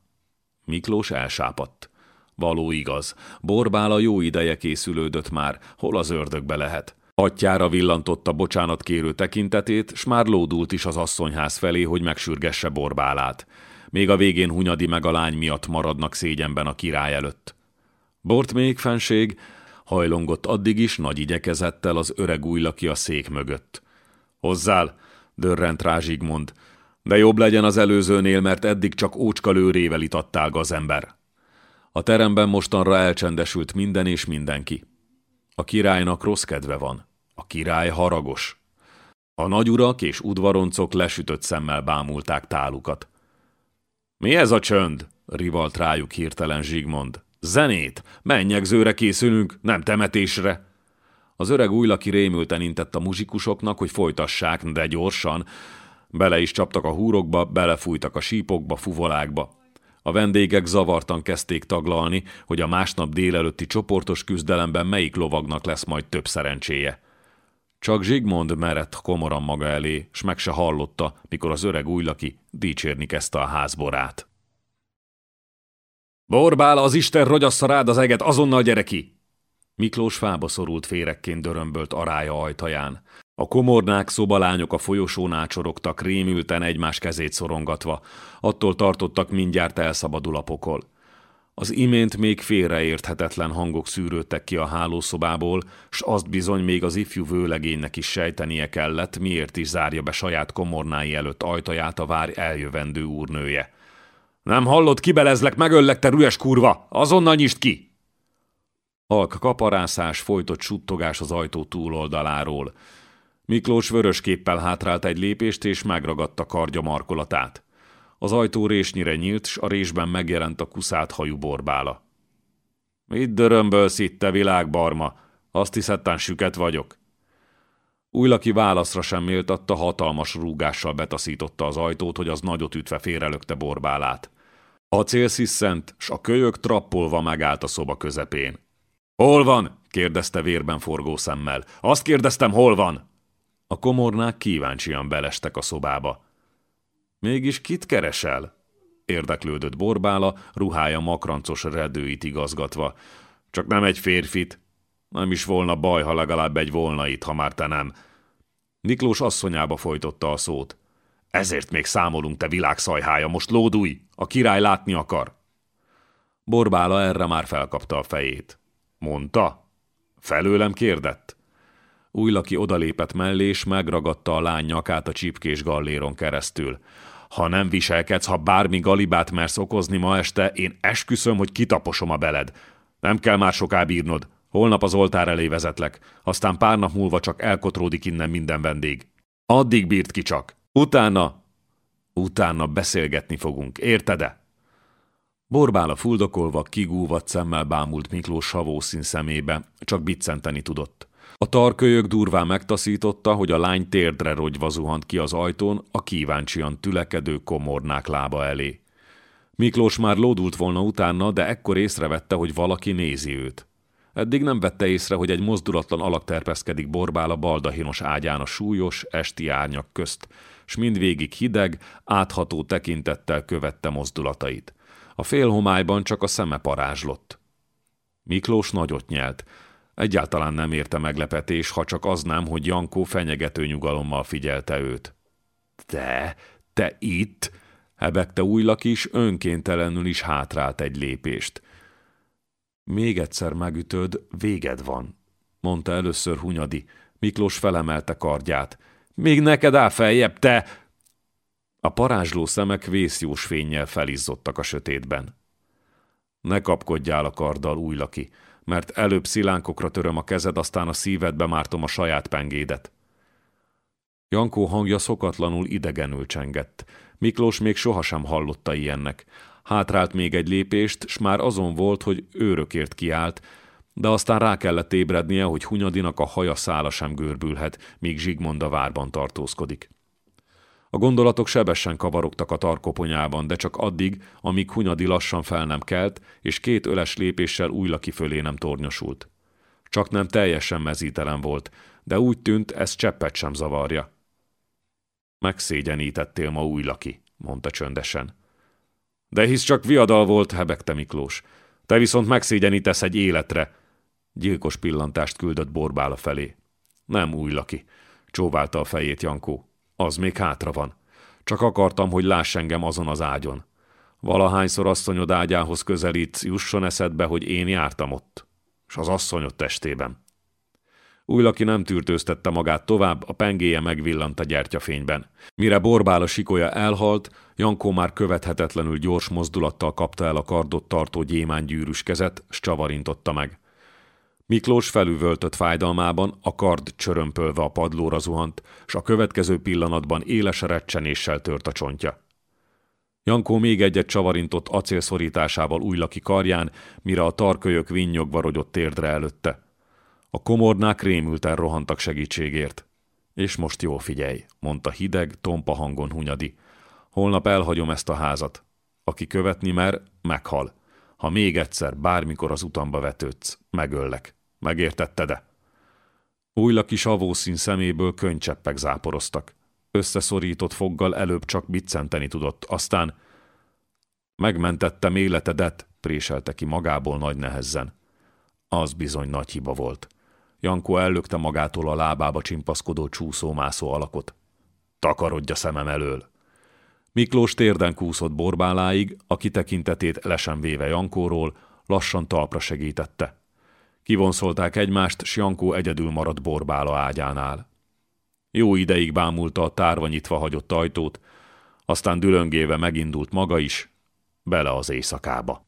Speaker 1: Miklós elsápadt. Való igaz. Borbála jó ideje készülődött már, hol az ördögbe lehet. Atyára villantotta bocsánat kérő tekintetét, s már lódult is az asszonyház felé, hogy megsürgesse Borbálát. Még a végén Hunyadi meg a lány miatt maradnak szégyenben a király előtt. Bort még fenség, hajlongott addig is nagy igyekezettel az öreg újlaki a szék mögött. Hozzál, dörrent rá Zsigmond, de jobb legyen az előzőnél, mert eddig csak ócska lőrével itattál az ember. A teremben mostanra elcsendesült minden és mindenki. A királynak rossz kedve van. A király haragos. A nagyurak és udvaroncok lesütött szemmel bámulták tálukat. Mi ez a csönd? rivalt rájuk hirtelen Zsigmond. Zenét! Mennyegzőre készülünk, nem temetésre! Az öreg újlaki rémülten intett a muzsikusoknak, hogy folytassák, de gyorsan. Bele is csaptak a húrokba, belefújtak a sípokba, fuvolákba. A vendégek zavartan kezdték taglalni, hogy a másnap délelőtti csoportos küzdelemben melyik lovagnak lesz majd több szerencséje. Csak Zsigmond merett komoran maga elé, s meg se hallotta, mikor az öreg újlaki dicsérni kezdte a házborát. Borbál, az Isten rogyassza rád az eget, azonnal gyere! Miklós fába szorult férekként dörömbölt arája ajtaján. A komornák, szobalányok a folyosón ácsorogtak, rémülten egymás kezét szorongatva. Attól tartottak, mindjárt elszabadul a pokol. Az imént még félreérthetetlen hangok szűrődtek ki a hálószobából, s azt bizony még az ifjú vőlegénynek is sejtenie kellett, miért is zárja be saját komornái előtt ajtaját a vár eljövendő úrnője. Nem hallod, kibelezlek, megöllek, te rühes kurva! Azonnal nyisd ki! Halk kaparászás, folytott suttogás az ajtó túloldaláról. Miklós vörös képpel hátrált egy lépést, és megragadta kardja markolatát. Az ajtó résnyire nyílt, s a résben megjelent a kuszált hajú borbála. Mit dörömbölsz itt, te világbarma? Azt hiszettán süket vagyok. Újlaki válaszra sem méltatta, hatalmas rúgással betaszította az ajtót, hogy az nagyot ütve félrelökte borbálát. A cél sziszent, s a kölyök trappolva megállt a szoba közepén. Hol van? kérdezte vérben forgó szemmel. Azt kérdeztem, hol van? A komornák kíváncsian belestek a szobába. Mégis kit keresel? Érdeklődött Borbála, ruhája makrancos redőit igazgatva. Csak nem egy férfit. Nem is volna baj, ha legalább egy volna itt, ha már te nem. Miklós asszonyába folytotta a szót. Ezért még számolunk, te világszajhája, most lódulj! A király látni akar! Borbála erre már felkapta a fejét. Mondta? Felőlem kérdett? Újlaki odalépett mellé, és megragadta a lány nyakát a csipkés galléron keresztül. Ha nem viselkedsz, ha bármi galibát mersz okozni ma este, én esküszöm, hogy kitaposom a beled. Nem kell már soká bírnod. Holnap az oltár elé vezetlek, aztán pár nap múlva csak elkotródik innen minden vendég. Addig bírt ki csak. Utána Utána beszélgetni fogunk, érted-e? Borbála fuldokolva, kigúvat szemmel bámult Miklós savószín szemébe, csak biccenteni tudott. A tarkölyök durván megtaszította, hogy a lány térdre rogyva zuhant ki az ajtón, a kíváncsian tülekedő komornák lába elé. Miklós már lódult volna utána, de ekkor észrevette, hogy valaki nézi őt. Eddig nem vette észre, hogy egy mozdulatlan alak terpeszkedik borbál a baldahinos ágyán a súlyos, esti árnyak közt, s mindvégig hideg, átható tekintettel követte mozdulatait. A félhomályban csak a szeme parázslott. Miklós nagyot nyelt. Egyáltalán nem érte meglepetés, ha csak az nem, hogy Jankó fenyegető nyugalommal figyelte őt. Te, te itt? hebegte újlak is, önkéntelenül is hátrált egy lépést. Még egyszer megütöd, véged van, mondta először Hunyadi. Miklós felemelte kardját. Még neked áll feljebb, te! A parázsló szemek vészjós fénnyel felizzottak a sötétben. Ne kapkodjál a karddal, újlaki, mert előbb szilánkokra töröm a kezed, aztán a szívedbe mártom a saját pengédet. Jankó hangja szokatlanul idegenül csengett. Miklós még sohasem hallotta ilyennek. Hátrált még egy lépést, s már azon volt, hogy őrökért kiállt, de aztán rá kellett ébrednie, hogy Hunyadinak a haja szála sem görbülhet, míg Zsigmond a várban tartózkodik. A gondolatok sebesen kavarogtak a tarkoponyában, de csak addig, amíg Hunyadi lassan fel nem kelt, és két öles lépéssel újlaki fölé nem tornyosult. Csak nem teljesen mezítelen volt, de úgy tűnt, ez cseppet sem zavarja. Megszégyenítettél ma újlaki, mondta csöndesen. De hisz csak viadal volt, hebegte Miklós. Te viszont megszégyenítesz egy életre. Gyilkos pillantást küldött Borbála felé. Nem újlaki, csóválta a fejét Jankó. Az még hátra van. Csak akartam, hogy láss engem azon az ágyon. Valahányszor asszonyod ágyához közelítsz, jusson eszedbe, hogy én jártam ott. És az asszonyod testében. Újlaki nem tűrtőztette magát tovább, a pengéje megvillant a gyertyafényben. Mire borbál a sikolya elhalt, Jankó már követhetetlenül gyors mozdulattal kapta el a kardot tartó gyémángyűrűs kezet, s csavarintotta meg. Miklós felüvöltött fájdalmában, a kard csörömpölve a padlóra zuhant, s a következő pillanatban éles recsenéssel tört a csontja. Jankó még egyet csavarintott acélszorításával újlaki karján, mire a tarkölyök vinnyogva rogyott térdre előtte. A komornák rémülten rohantak segítségért. És most jó figyelj, mondta hideg, tompa hangon Hunyadi. Holnap elhagyom ezt a házat. Aki követni mer, meghal. Ha még egyszer, bármikor az utamba vetődsz, megöllek. Megértetted-e? Újla kis avószín szeméből könycseppek záporoztak. Összeszorított foggal előbb csak biccenteni tudott, aztán megmentettem életedet, préselte ki magából nagy nehezen. Az bizony nagy hiba volt. Jankó ellökte magától a lábába csimpaszkodó csúszómászó alakot. Takarodj a szemem elől! Miklós térden kúszott borbáláig, aki tekintetét lesen véve Jankóról, lassan talpra segítette. Kivonszolták egymást, s Jankó egyedül maradt borbála ágyánál. Jó ideig bámulta a tárva nyitva hagyott ajtót, aztán dülöngéve megindult maga is, bele az éjszakába.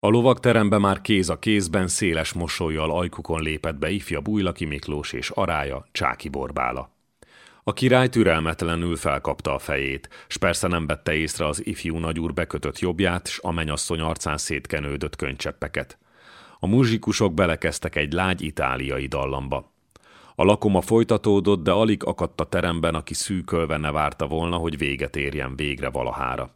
Speaker 1: A lovagterembe már kéz a kézben széles mosolyjal ajkukon lépett be ifja Bújlaki Miklós és arája Csáki Borbála. A király türelmetlenül felkapta a fejét, s persze nem vette észre az ifjú nagyúr bekötött jobbját, s a menyasszony arcán szétkenődött könycseppeket. A muzsikusok belekeztek egy lágy itáliai dallamba. A lakoma folytatódott, de alig akadt a teremben, aki szűkölve ne várta volna, hogy véget érjen végre valahára.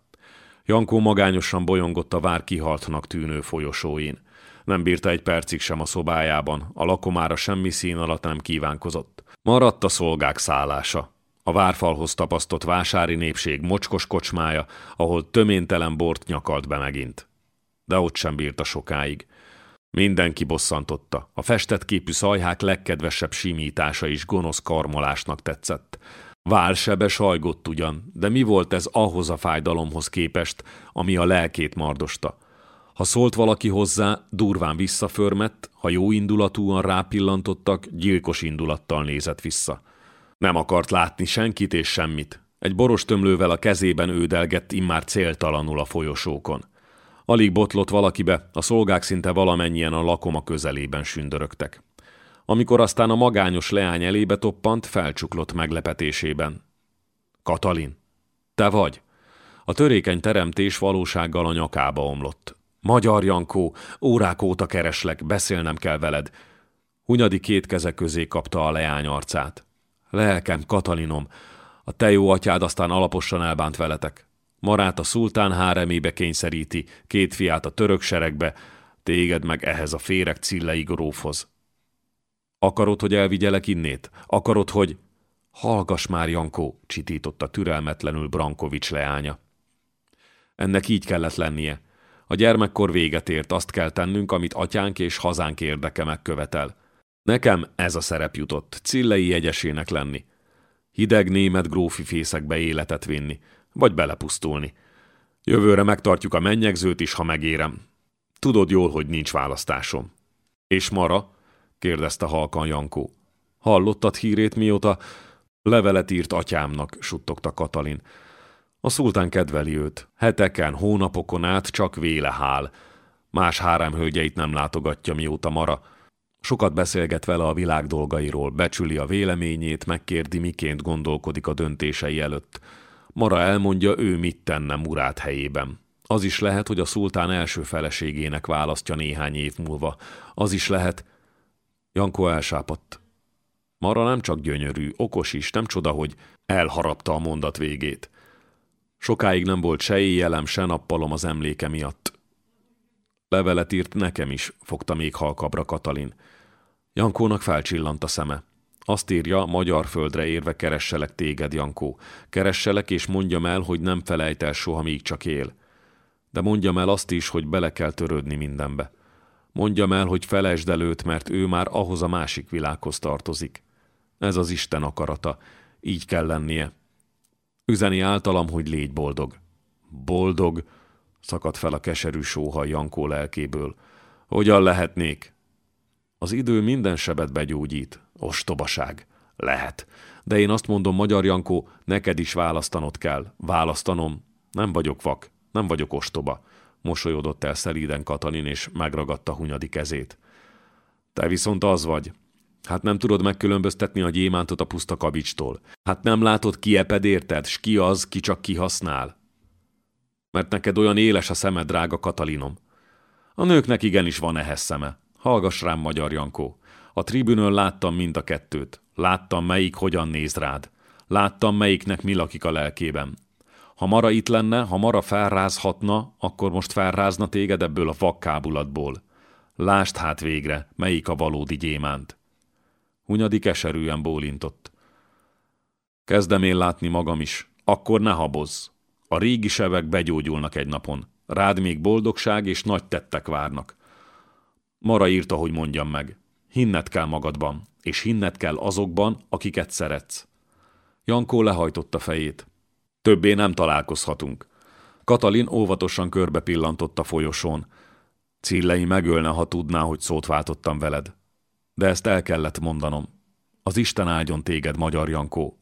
Speaker 1: Jankó magányosan bolyongott a vár kihaltnak tűnő folyosóin. Nem bírta egy percig sem a szobájában, a lakomára semmi szín alatt nem kívánkozott. Maradt a szolgák szállása. A várfalhoz tapasztott vásári népség mocskos kocsmája, ahol töméntelen bort nyakalt be megint. De ott sem bírta sokáig. Mindenki bosszantotta. A festett képű szajhák legkedvesebb simítása is gonosz karmolásnak tetszett. Válsebe sajgott ugyan, de mi volt ez ahhoz a fájdalomhoz képest, ami a lelkét mardosta? Ha szólt valaki hozzá, durván visszaförmett, ha jó indulatúan rápillantottak, gyilkos indulattal nézett vissza. Nem akart látni senkit és semmit. Egy boros tömlővel a kezében ődelgett immár céltalanul a folyosókon. Alig botlott valakibe, a szolgák szinte valamennyien a lakoma közelében sündörögtek. Amikor aztán a magányos leány elébe toppant, felcsuklott meglepetésében. Katalin, te vagy? A törékeny teremtés valósággal a nyakába omlott. Magyar Jankó, órák óta kereslek, beszélnem kell veled. Hunyadi két keze közé kapta a leány arcát. Lelkem, Katalinom, a te jó atyád aztán alaposan elbánt veletek. Marát a szultán háremébe kényszeríti, két fiát a török seregbe, téged meg ehhez a féreg cillei grófhoz. Akarod, hogy elvigyelek innét? Akarod, hogy... Hallgass már, Jankó, csitította türelmetlenül Brankovics leánya. Ennek így kellett lennie. A gyermekkor véget ért, azt kell tennünk, amit atyánk és hazánk érdeke megkövetel. Nekem ez a szerep jutott, Cillei jegyesének lenni. Hideg német grófi fészekbe életet vinni, vagy belepusztulni. Jövőre megtartjuk a mennyegzőt is, ha megérem. Tudod jól, hogy nincs választásom. És Mara? kérdezte halkan Jankó. Hallottad hírét mióta? Levelet írt atyámnak, suttogta Katalin. A szultán kedveli őt. Heteken, hónapokon át csak véle hál. Más hárám hölgyeit nem látogatja, mióta Mara. Sokat beszélget vele a világ dolgairól, becsüli a véleményét, megkérdi, miként gondolkodik a döntései előtt. Mara elmondja, ő mit tenne Murát helyében. Az is lehet, hogy a szultán első feleségének választja néhány év múlva. Az is lehet... Jankó elsápadt. Mara nem csak gyönyörű, okos is, nem csoda, hogy elharapta a mondat végét. Sokáig nem volt se éjjelem, se nappalom az emléke miatt. Levelet írt nekem is, fogta még halkabra Katalin. Jankónak felcsillant a szeme. Azt írja, magyar földre érve keresselek téged, Jankó. Keresselek és mondjam el, hogy nem felejt el soha, míg csak él. De mondjam el azt is, hogy bele kell törődni mindenbe. Mondjam el, hogy felejtsd el őt, mert ő már ahhoz a másik világhoz tartozik. Ez az Isten akarata. Így kell lennie. Üzeni általam, hogy légy boldog. Boldog? Szakadt fel a keserű sóha Jankó lelkéből. Hogyan lehetnék? Az idő minden sebet begyógyít. Ostobaság. Lehet. De én azt mondom, Magyar Jankó, neked is választanod kell. Választanom. Nem vagyok vak. Nem vagyok ostoba. Mosolyodott el szelíden Katalin, és megragadta Hunyadi kezét. Te viszont az vagy. Hát nem tudod megkülönböztetni a gyémántot a puszta kabicstól. Hát nem látod, ki eped érted, s ki az, ki csak kihasznál. Mert neked olyan éles a szemed, drága Katalinom. A nőknek igenis van ehhez szeme. Hallgass rám, magyar Jankó. A tribünön láttam mind a kettőt. Láttam, melyik hogyan néz rád. Láttam, melyiknek mi lakik a lelkében. Ha Mara itt lenne, ha Mara felrázhatna, akkor most felrázna téged ebből a vakkábulatból. Lást hát végre, melyik a valódi gyémánt. Hunyadi keserűen bólintott. Kezdem én látni magam is. Akkor ne habozz. A régi sebek begyógyulnak egy napon. Rád még boldogság és nagy tettek várnak. Mara írta, hogy mondjam meg. Hinnet kell magadban, és hinnet kell azokban, akiket szeretsz. Jankó lehajtotta fejét. Többé nem találkozhatunk. Katalin óvatosan körbe pillantott a folyosón. Cillei megölne, ha tudná, hogy szót váltottam veled. De ezt el kellett mondanom. Az Isten áldjon téged, magyar Jankó.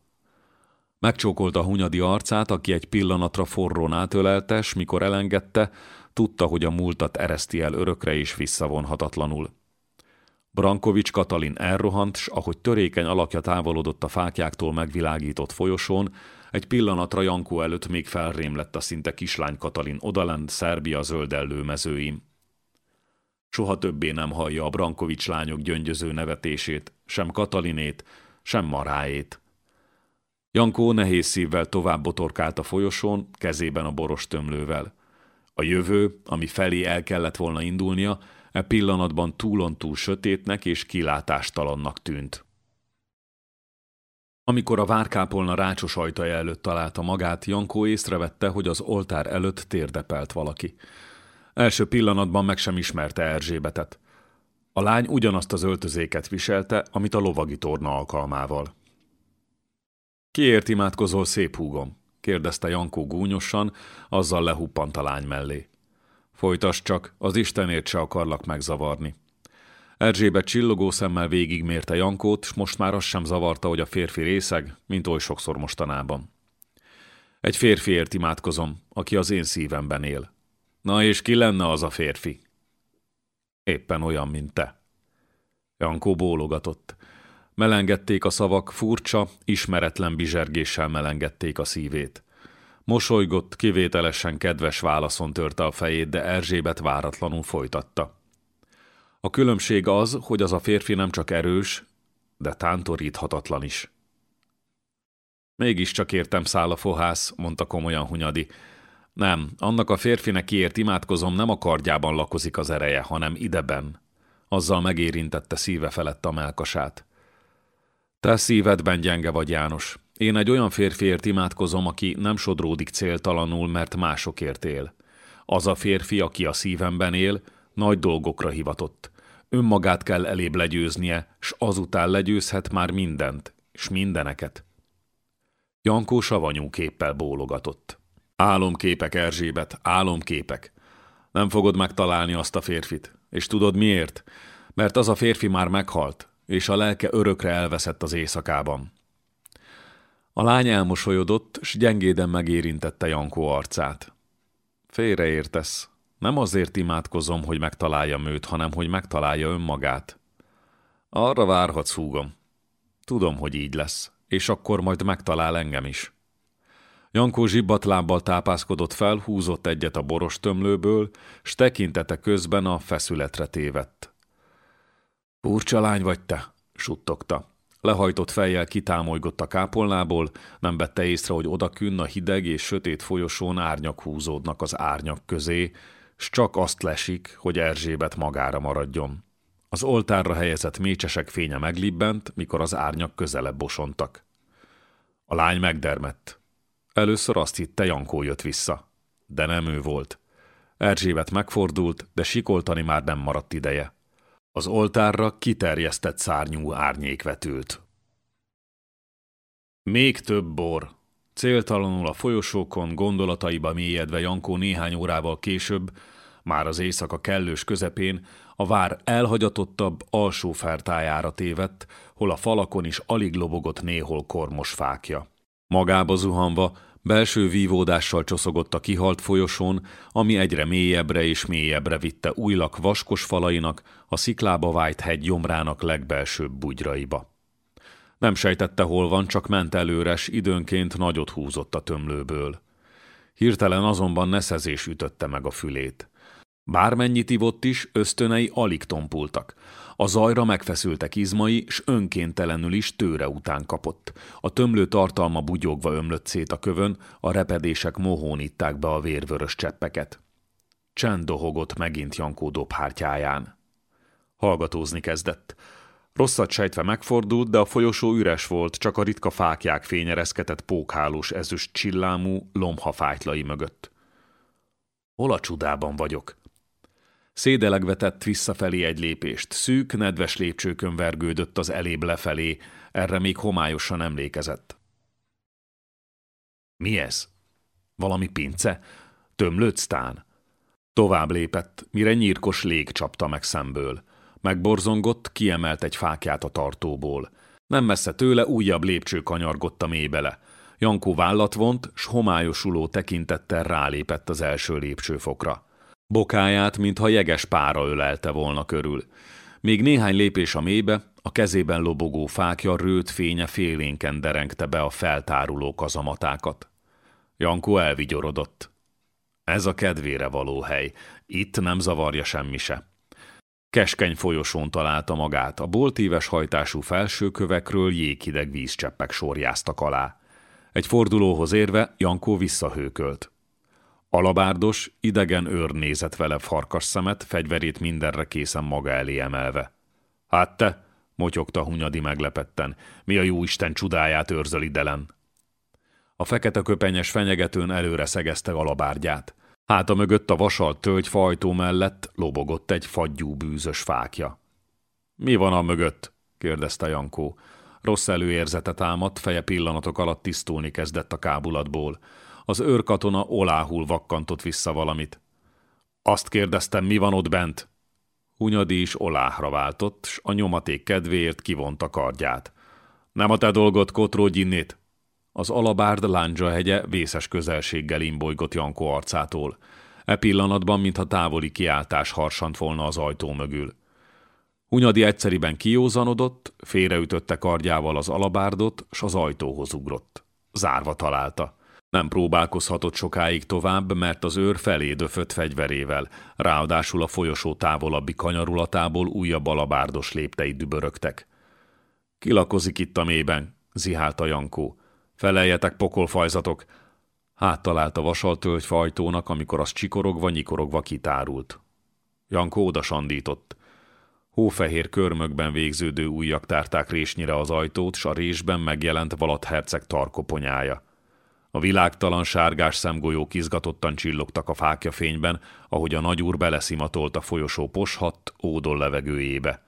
Speaker 1: Megcsókolta Hunyadi arcát, aki egy pillanatra forrón átöleltes, mikor elengedte, tudta, hogy a múltat ereszti el örökre és visszavonhatatlanul. Brankovics Katalin elrohant, s ahogy törékeny alakja távolodott a fákjáktól megvilágított folyosón, egy pillanatra Jankó előtt még felrémlett a szinte kislány Katalin odalent Szerbia zöldellő mezőim. Soha többé nem hallja a Brankovics lányok gyöngyöző nevetését, sem Katalinét, sem Maráét. Jankó nehéz szívvel tovább botorkált a folyosón, kezében a boros tömlővel. A jövő, ami felé el kellett volna indulnia, e pillanatban túlon túl sötétnek és kilátástalannak tűnt. Amikor a várkápolna rácsos ajtaja előtt találta magát, Jankó észrevette, hogy az oltár előtt térdepelt valaki. Első pillanatban meg sem ismerte Erzsébetet. A lány ugyanazt az öltözéket viselte, amit a lovagi torna alkalmával. Kiért imádkozol, szép húgom? kérdezte Jankó gúnyosan, azzal lehuppant a lány mellé. Folytas csak, az Istenért se akarlak megzavarni. Erzsébet csillogó szemmel végigmérte Jankót, s most már az sem zavarta, hogy a férfi részeg, mint oly sokszor mostanában. Egy férfiért imádkozom, aki az én szívemben él. Na és ki lenne az a férfi? Éppen olyan, mint te. Jankó bólogatott. Melengették a szavak, furcsa, ismeretlen bizsergéssel melengették a szívét. Mosolygott, kivételesen kedves válaszon törte a fejét, de Erzsébet váratlanul folytatta. A különbség az, hogy az a férfi nem csak erős, de tántoríthatatlan is. Mégiscsak értem száll a fohász, mondta komolyan Hunyadi. Nem, annak a férfinek kiért imádkozom, nem a kardjában lakozik az ereje, hanem ideben. Azzal megérintette szíve felett a melkasát. Te szívedben gyenge vagy, János. Én egy olyan férfiért imádkozom, aki nem sodródik céltalanul, mert másokért él. Az a férfi, aki a szívemben él, nagy dolgokra hivatott. Önmagát kell elébb legyőznie, s azután legyőzhet már mindent, s mindeneket. Jankó savanyú képpel bólogatott. Álomképek, Erzsébet, álomképek. Nem fogod megtalálni azt a férfit. És tudod miért? Mert az a férfi már meghalt, és a lelke örökre elveszett az éjszakában. A lány elmosolyodott, s gyengéden megérintette Jankó arcát. Félreértesz. Nem azért imádkozom, hogy megtalálja őt, hanem hogy megtalálja önmagát. Arra várhatsz, húgom. Tudom, hogy így lesz, és akkor majd megtalál engem is. Jankó zsibbatlábbal tápászkodott fel, húzott egyet a boros tömlőből, s tekintete közben a feszületre tévedt. Furcsa lány vagy te, suttogta. Lehajtott fejjel kitámolygott a kápolnából, nem vette észre, hogy odakünn a hideg és sötét folyosón árnyak húzódnak az árnyak közé, s csak azt lesik, hogy Erzsébet magára maradjon. Az oltárra helyezett mécsesek fénye meglibbent, mikor az árnyak közelebb bosontak. A lány megdermett. Először azt hitte, Jankó jött vissza. De nem ő volt. Erzsébet megfordult, de sikoltani már nem maradt ideje. Az oltárra kiterjesztett szárnyú árnyék vetült. Még több bor. Céltalanul a folyosókon, gondolataiba mélyedve Jankó néhány órával később, már az éjszaka kellős közepén, a vár elhagyatottabb alsó fertájára tévedt, hol a falakon is alig lobogott néhol kormos fákja. Magába zuhanva, Belső vívódással csoszogott a kihalt folyosón, ami egyre mélyebbre és mélyebbre vitte újlak vaskos falainak, a sziklába vájt hegy gyomrának legbelsőbb bugyraiba. Nem sejtette, hol van, csak ment előres, időnként nagyot húzott a tömlőből. Hirtelen azonban neszezés ütötte meg a fülét. Bármennyit ivott is, ösztönei alig tompultak. A zajra megfeszültek izmai, s önkéntelenül is tőre után kapott. A tömlő tartalma bugyogva ömlött szét a kövön, a repedések mohónítták be a vérvörös cseppeket. Csend dohogott megint Jankó dobhártyáján. Hallgatózni kezdett. Rosszat sejtve megfordult, de a folyosó üres volt, csak a ritka fákják fényereszketett pókhálós ezüst csillámú lomhafájtlai mögött. Hol a csodában vagyok? Szédelegve tett visszafelé egy lépést. Szűk, nedves lépcsőkön vergődött az elébb lefelé, erre még homályosan emlékezett. Mi ez? Valami pince? Tömlődsz tán? Tovább lépett, mire nyírkos lég csapta meg szemből. Megborzongott, kiemelt egy fákját a tartóból. Nem messze tőle újabb lépcső kanyargott a mélybele. Jankó vállat vont, s homályosuló tekintettel rálépett az első lépcsőfokra. Bokáját, mintha jeges pára ölelte volna körül. Még néhány lépés a mélybe, a kezében lobogó fákja rőt fénye félénken derengte be a feltáruló kazamatákat. Jankó elvigyorodott. Ez a kedvére való hely. Itt nem zavarja semmi se. Keskeny folyosón találta magát, a boltíves hajtású felsőkövekről jéghideg vízcseppek sorjáztak alá. Egy fordulóhoz érve Jankó visszahőkölt. Alabárdos, idegen őr nézett vele farkas szemet, fegyverét mindenre készen maga elé emelve. Hát te, motyogta Hunyadi meglepetten, mi a jó Isten csudáját őrzöl idelen? A fekete köpenyes fenyegetőn előre szegezte alabárgyát. Háta mögött a vasalt tölgyfajtó mellett lobogott egy fagyú bűzös fákja. Mi van a mögött? kérdezte Jankó. Rossz előérzete támadt, feje pillanatok alatt tisztulni kezdett a kábulatból. Az őrkatona oláhul vakkantott vissza valamit. Azt kérdeztem, mi van ott bent? Hunyadi is oláhra váltott, s a nyomaték kedvéért kivonta kardját. Nem a te dolgod, Kotró Gyinnét? Az alabárd lándzsa hegye vészes közelséggel imbolygott Jankó arcától. E pillanatban, mintha távoli kiáltás harsant volna az ajtó mögül. Hunyadi egyszeriben kiózanodott, félreütötte kardjával az alabárdot, s az ajtóhoz ugrott. Zárva találta. Nem próbálkozhatott sokáig tovább, mert az őr felé döfött fegyverével, ráadásul a folyosó távolabbi kanyarulatából újabb alabárdos léptei dübörögtek. Kilakozik itt a mélyben, zihálta Jankó. Feleljetek, pokolfajzatok! Hát talált a vasaltölgy ajtónak, amikor az csikorogva, nyikorogva kitárult. Jankó oda sandított. Hófehér körmökben végződő ujjak tárták résnyire az ajtót, s a résben megjelent Valat herceg tarkoponyája. A világtalan sárgás szemgolyók izgatottan csillogtak a fákja fényben, ahogy a nagyúr beleszimatolt a folyosó poshat, ódol levegőjébe.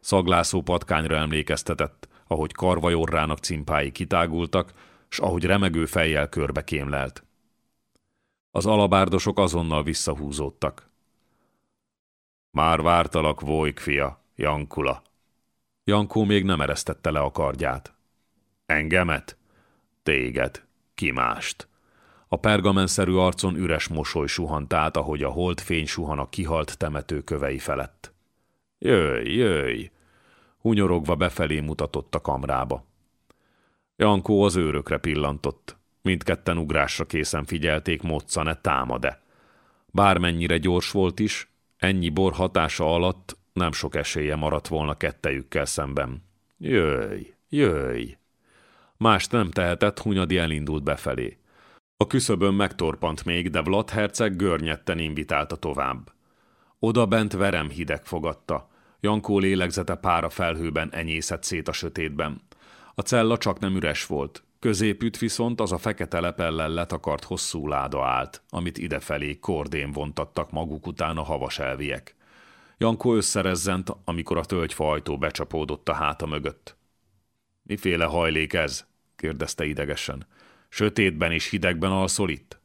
Speaker 1: Szaglászó patkányra emlékeztetett, ahogy karvajorrának cimpái kitágultak, s ahogy remegő fejjel körbe kémlelt. Az alabárdosok azonnal visszahúzódtak. Már vártalak, Vojk fia, Jankula. Jankó még nem eresztette le a kardját. Engemet? Téged. Ki mást? A pergamenszerű arcon üres mosoly suhant át, ahogy a holdfény suhan a kihalt temető kövei felett. Jöjj, jöjj! Hunyorogva befelé mutatott a kamrába. Jankó az őrökre pillantott. Mindketten ugrásra készen figyelték, moccane támad-e. Bármennyire gyors volt is, ennyi bor hatása alatt nem sok esélye maradt volna kettejükkel szemben. Jöjj, jöjj! Mást nem tehetett, Hunyadi elindult befelé. A küszöbön megtorpant még, de Vlad herceg görnyetten invitálta tovább. Oda bent verem hideg fogadta. Jankó lélegzete pára felhőben enyészett szét a sötétben. A cella csak nem üres volt. Középütt viszont az a fekete lepellel letakart hosszú láda állt, amit idefelé kordén vontattak maguk után a havas elviek. Jankó összerezzent, amikor a tölgyfa ajtó becsapódott a háta mögött. Miféle hajlék ez? kérdezte idegesen. Sötétben és hidegben alszol itt?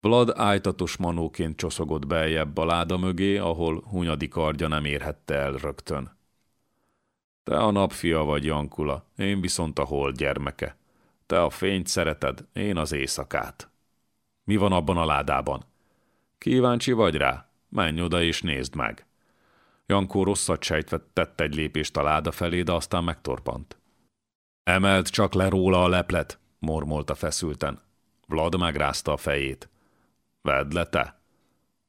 Speaker 1: Vlad ájtatos manóként csoszogott beljebb a láda mögé, ahol Hunyadi kardja nem érhette el rögtön. Te a napfia vagy, Jankula, én viszont a hold gyermeke. Te a fényt szereted, én az éjszakát. Mi van abban a ládában? Kíváncsi vagy rá? Menj oda és nézd meg. Jankó rosszat sejtve tett egy lépést a láda felé, de aztán megtorpant. Emelt csak le róla a leplet, mormolta feszülten. Vlad megrázta a fejét. Vedd le te.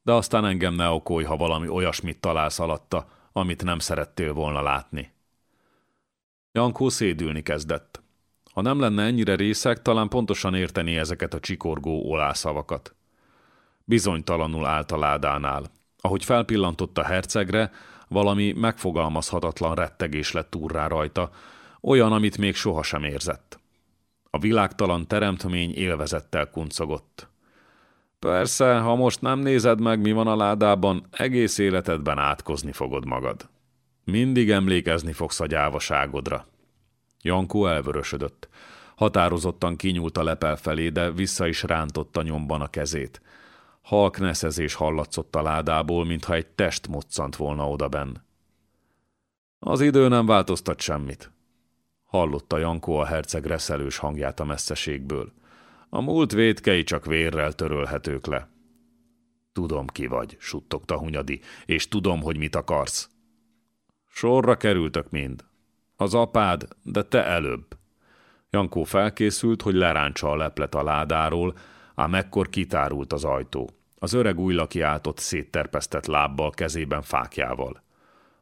Speaker 1: De aztán engem ne okolj, ha valami olyasmit találsz alatta, amit nem szerettél volna látni. Jankó szédülni kezdett. Ha nem lenne ennyire részek, talán pontosan érteni ezeket a csikorgó olászavakat. Bizonytalanul állt a ládánál. Ahogy felpillantott a hercegre, valami megfogalmazhatatlan rettegés lett úrrá rajta, olyan, amit még sohasem érzett. A világtalan teremtmény élvezettel kuncogott. Persze, ha most nem nézed meg, mi van a ládában, egész életedben átkozni fogod magad. Mindig emlékezni fogsz a gyávaságodra. Jankó elvörösödött. Határozottan kinyúlt a lepel felé, de vissza is rántotta nyomban a kezét. Halk neszezés hallatszott a ládából, mintha egy test moccant volna odabenn. Az idő nem változtat semmit. Hallotta Jankó a herceg reszelős hangját a messzeségből. A múlt védkei csak vérrel törölhetők le. Tudom, ki vagy, suttogta Hunyadi, és tudom, hogy mit akarsz. Sorra kerültök mind. Az apád, de te előbb. Jankó felkészült, hogy leráncsa a leplet a ládáról, ám ekkor kitárult az ajtó. Az öreg új kiáltott szétterpesztett lábbal, kezében fákjával.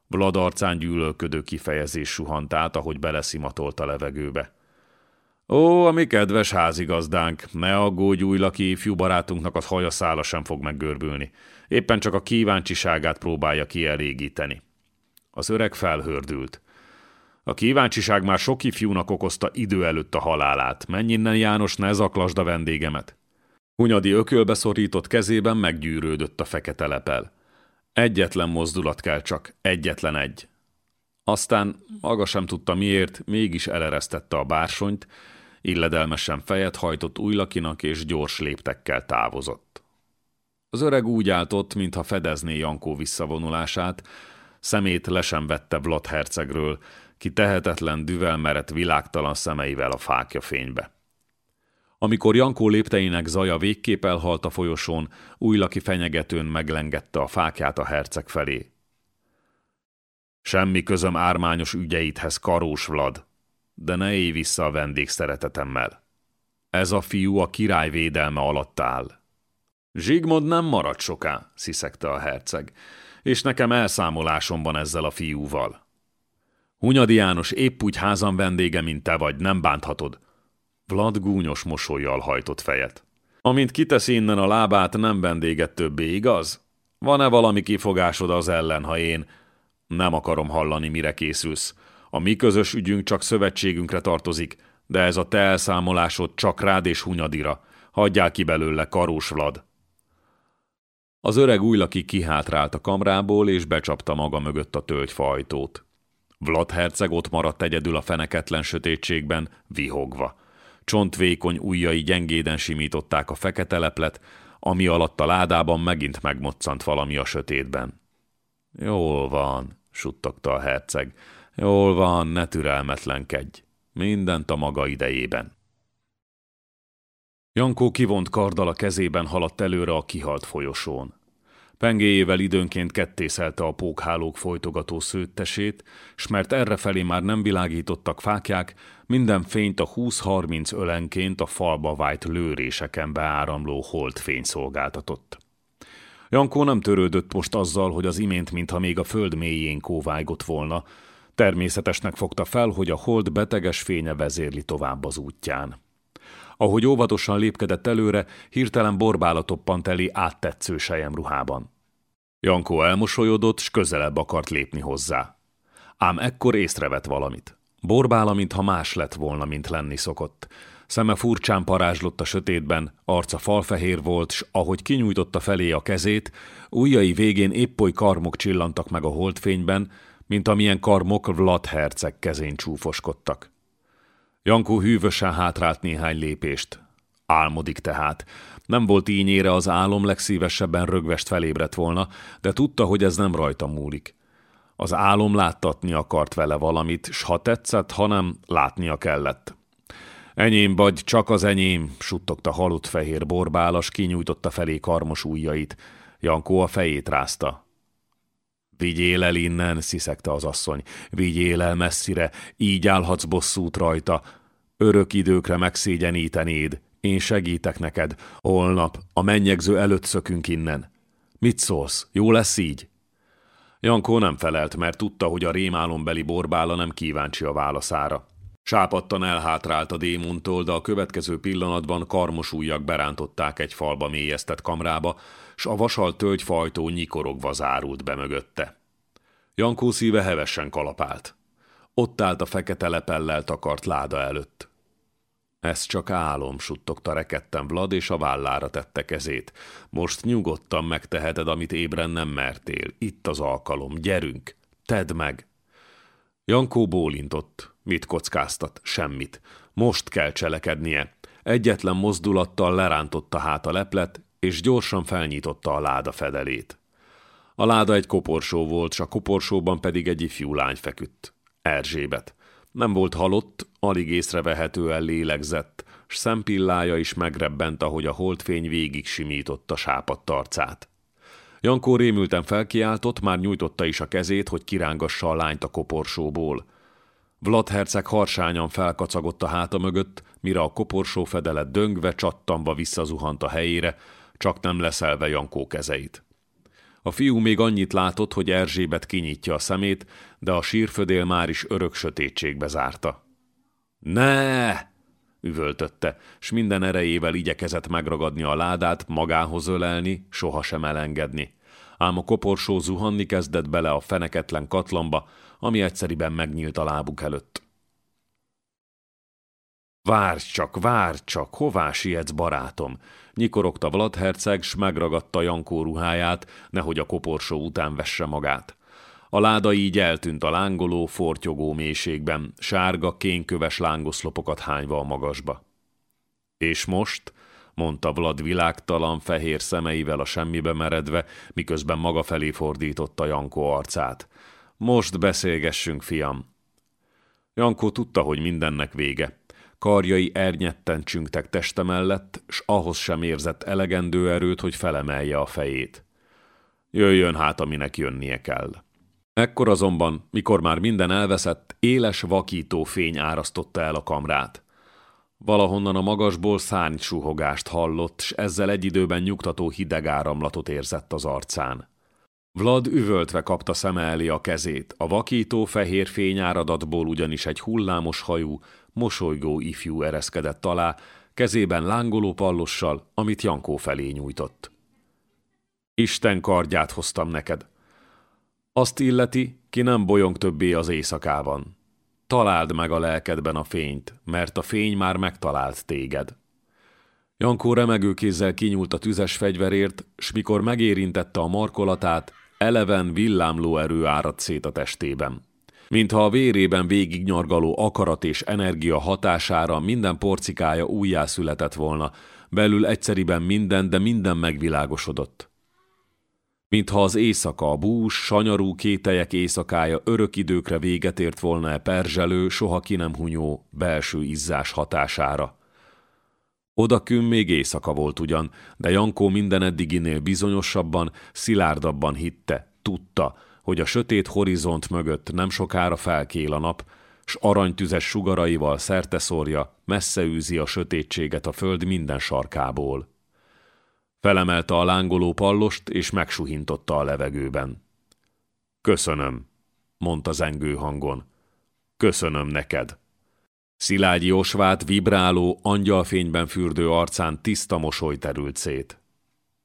Speaker 1: Vlad arcán gyűlölködő kifejezés suhant át, ahogy beleszimatolt a levegőbe. Ó, a mi kedves házigazdánk, ne aggódj, új laki, ifjú barátunknak az haja szála sem fog meggörbülni. Éppen csak a kíváncsiságát próbálja kielégíteni. Az öreg felhördült. A kíváncsiság már sok ifjúnak okozta idő előtt a halálát. Menj innen, János, ne zaklasd a vendégemet. Hunyadi ökölbe szorított kezében meggyűrődött a fekete lepel. Egyetlen mozdulat kell csak, egyetlen egy. Aztán maga sem tudta miért, mégis eleresztette a bársonyt, illedelmesen fejet hajtott újlakinak és gyors léptekkel távozott. Az öreg úgy állt ott, mintha fedezné Jankó visszavonulását, szemét le sem vette Vlad hercegről, ki tehetetlen düvel merett világtalan szemeivel a fákja fénybe. Amikor Jankó lépteinek zaja végképp elhalt a folyosón, újlaki fenyegetőn meglengette a fákját a herceg felé. Semmi közöm ármányos ügyeidhez, Karós Vlad, de ne élj vissza a vendégszeretetemmel. Ez a fiú a király védelme alatt áll. Zsigmond nem marad soká, sziszegte a herceg, és nekem elszámolásom van ezzel a fiúval. Hunyadi János épp úgy házam vendége, mint te vagy, nem bánthatod. Vlad gúnyos mosolyjal hajtott fejet. Amint kiteszi innen a lábát, nem vendéget többé, igaz? Van-e valami kifogásod az ellen, ha én... Nem akarom hallani, mire készülsz. A mi közös ügyünk csak szövetségünkre tartozik, de ez a te elszámolásod csak rád és Hunyadira. Hagyjál ki belőle, Karós Vlad. Az öreg újlaki kihátrált a kamrából, és becsapta maga mögött a tölgyfajtót. Vlad herceg ott maradt egyedül a feneketlen sötétségben, vihogva. Csontvékony ujjai gyengéden simították a fekete leplet, ami alatt a ládában megint megmoccant valami a sötétben. Jól van, suttogta a herceg. Jól van, ne türelmetlenkedj. Mindent a maga idejében. Jankó kivont karddal a kezében haladt előre a kihalt folyosón. Pengéjével időnként kettészelte a pókhálók folytogató szőttesét, s mert errefelé már nem világítottak fákják, minden fényt a 20-30 ölenként a falba vájt lőréseken beáramló holdfény szolgáltatott. Jankó nem törődött most azzal, hogy az imént, mintha még a föld mélyén kóvájgott volna, természetesnek fogta fel, hogy a hold beteges fénye vezérli tovább az útján. Ahogy óvatosan lépkedett előre, hirtelen borbála toppant elé áttetsző ruhában. Jankó elmosolyodott, s közelebb akart lépni hozzá. Ám ekkor észrevett valamit. Borbála, mintha más lett volna, mint lenni szokott. Szeme furcsán parázslott a sötétben, arca falfehér volt, s ahogy kinyújtotta felé a kezét, ujjai végén épp oly karmok csillantak meg a holdfényben, mint amilyen karmok Vlad herceg kezén csúfoskodtak. Jankó hűvösen hátrált néhány lépést. Álmodik tehát. Nem volt ínyére az álom, legszívesebben rögvest felébredt volna, de tudta, hogy ez nem rajta múlik. Az álom láttatni akart vele valamit, s ha tetszett, hanem látnia kellett. Enyém vagy, csak az enyém, suttogta halott fehér borbálas, kinyújtotta felé karmos ujjait. Jankó a fejét rázta. Vigyél el innen, sziszegte az asszony. Vigyél el messzire, így állhatsz bosszút rajta. Örök időkre megszégyenítenéd. Én segítek neked. Holnap, a mennyegző előtt szökünk innen. Mit szólsz? Jó lesz így? Jankó nem felelt, mert tudta, hogy a rémálombeli borbála nem kíváncsi a válaszára. Sápattan elhátrált a démontól, de a következő pillanatban karmos ujjak berántották egy falba mélyeztett kamrába, s a vasal tölgyfajtó nyikorogva zárult be mögötte. Jankó szíve hevesen kalapált. Ott állt a fekete lepellel takart láda előtt. Ez csak álom, suttogta rekedten Vlad, és a vállára tette kezét. Most nyugodtan megteheted, amit ébren nem mertél. Itt az alkalom, gyerünk, tedd meg! Jankó bólintott. Mit kockáztat? Semmit. Most kell cselekednie. Egyetlen mozdulattal lerántotta hát a leplet, és gyorsan felnyitotta a láda fedelét. A láda egy koporsó volt, s a koporsóban pedig egy ifjú lány feküdt. Erzsébet. Nem volt halott, alig észrevehetően lélegzett, s szempillája is megrebbent, ahogy a holdfény végig simította sápadt arcát. Jankó rémülten felkiáltott, már nyújtotta is a kezét, hogy kirángassa a lányt a koporsóból. Vlad herceg harsányan felkacagott a háta mögött, mire a koporsó fedelet döngve, csattanva visszazuhant a helyére, csak nem leszelve Jankó kezeit. A fiú még annyit látott, hogy Erzsébet kinyitja a szemét, de a sírfödél már is örök sötétségbe zárta. Ne! üvöltötte, s minden erejével igyekezett megragadni a ládát, magához ölelni, sohasem elengedni. Ám a koporsó zuhanni kezdett bele a feneketlen katlamba, ami egyszeriben megnyílt a lábuk előtt. Várj csak, várj csak, hová sietsz, barátom? Nyikorogta Vlad herceg, s megragadta Jankó ruháját, nehogy a koporsó után vesse magát. A láda így eltűnt a lángoló, fortyogó mélységben, sárga, kénköves lángoszlopokat hányva a magasba. És most, mondta Vlad világtalan, fehér szemeivel a semmibe meredve, miközben maga felé fordította Jankó arcát. Most beszélgessünk, fiam. Jankó tudta, hogy mindennek vége. Karjai ernyetten csüngtek teste mellett, s ahhoz sem érzett elegendő erőt, hogy felemelje a fejét. Jöjjön hát, aminek jönnie kell. Ekkor azonban, mikor már minden elveszett, éles vakító fény árasztotta el a kamrát. Valahonnan a magasból szárny suhogást hallott, s ezzel egy időben nyugtató hideg áramlatot érzett az arcán. Vlad üvöltve kapta szeme elé a kezét, a vakító fehér fényáradatból ugyanis egy hullámos hajú, mosolygó ifjú ereszkedett alá, kezében lángoló pallossal, amit Jankó felé nyújtott. Isten kardját hoztam neked. Azt illeti, ki nem bolyong többé az éjszakában. Találd meg a lelkedben a fényt, mert a fény már megtalált téged. Jankó remegő kézzel kinyúlt a tüzes fegyverért, s mikor megérintette a markolatát, eleven villámló erő áradt szét a testében. Mintha a vérében végignyargaló akarat és energia hatására minden porcikája újjászületett volna, belül egyszeriben minden, de minden megvilágosodott. Mintha az éjszaka, a bús, sanyarú kételyek éjszakája örök időkre véget ért volna e perzselő, soha ki nem hunyó, belső izzás hatására. Odakün még éjszaka volt ugyan, de Jankó minden eddiginél bizonyosabban, szilárdabban hitte, tudta, hogy a sötét horizont mögött nem sokára felkél a nap, s aranytüzes sugaraival szerteszórja, messze űzi a sötétséget a föld minden sarkából. Felemelte a lángoló pallost, és megsuhintotta a levegőben. Köszönöm, mondta zengő hangon. Köszönöm neked. Szilágyi osvát vibráló, angyalfényben fürdő arcán tiszta mosoly terült szét.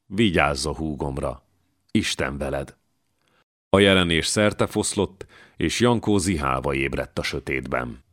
Speaker 1: Vigyázz a húgomra! Isten veled! A jelenés szerte foszlott, és Jankó zihálva ébredt a sötétben.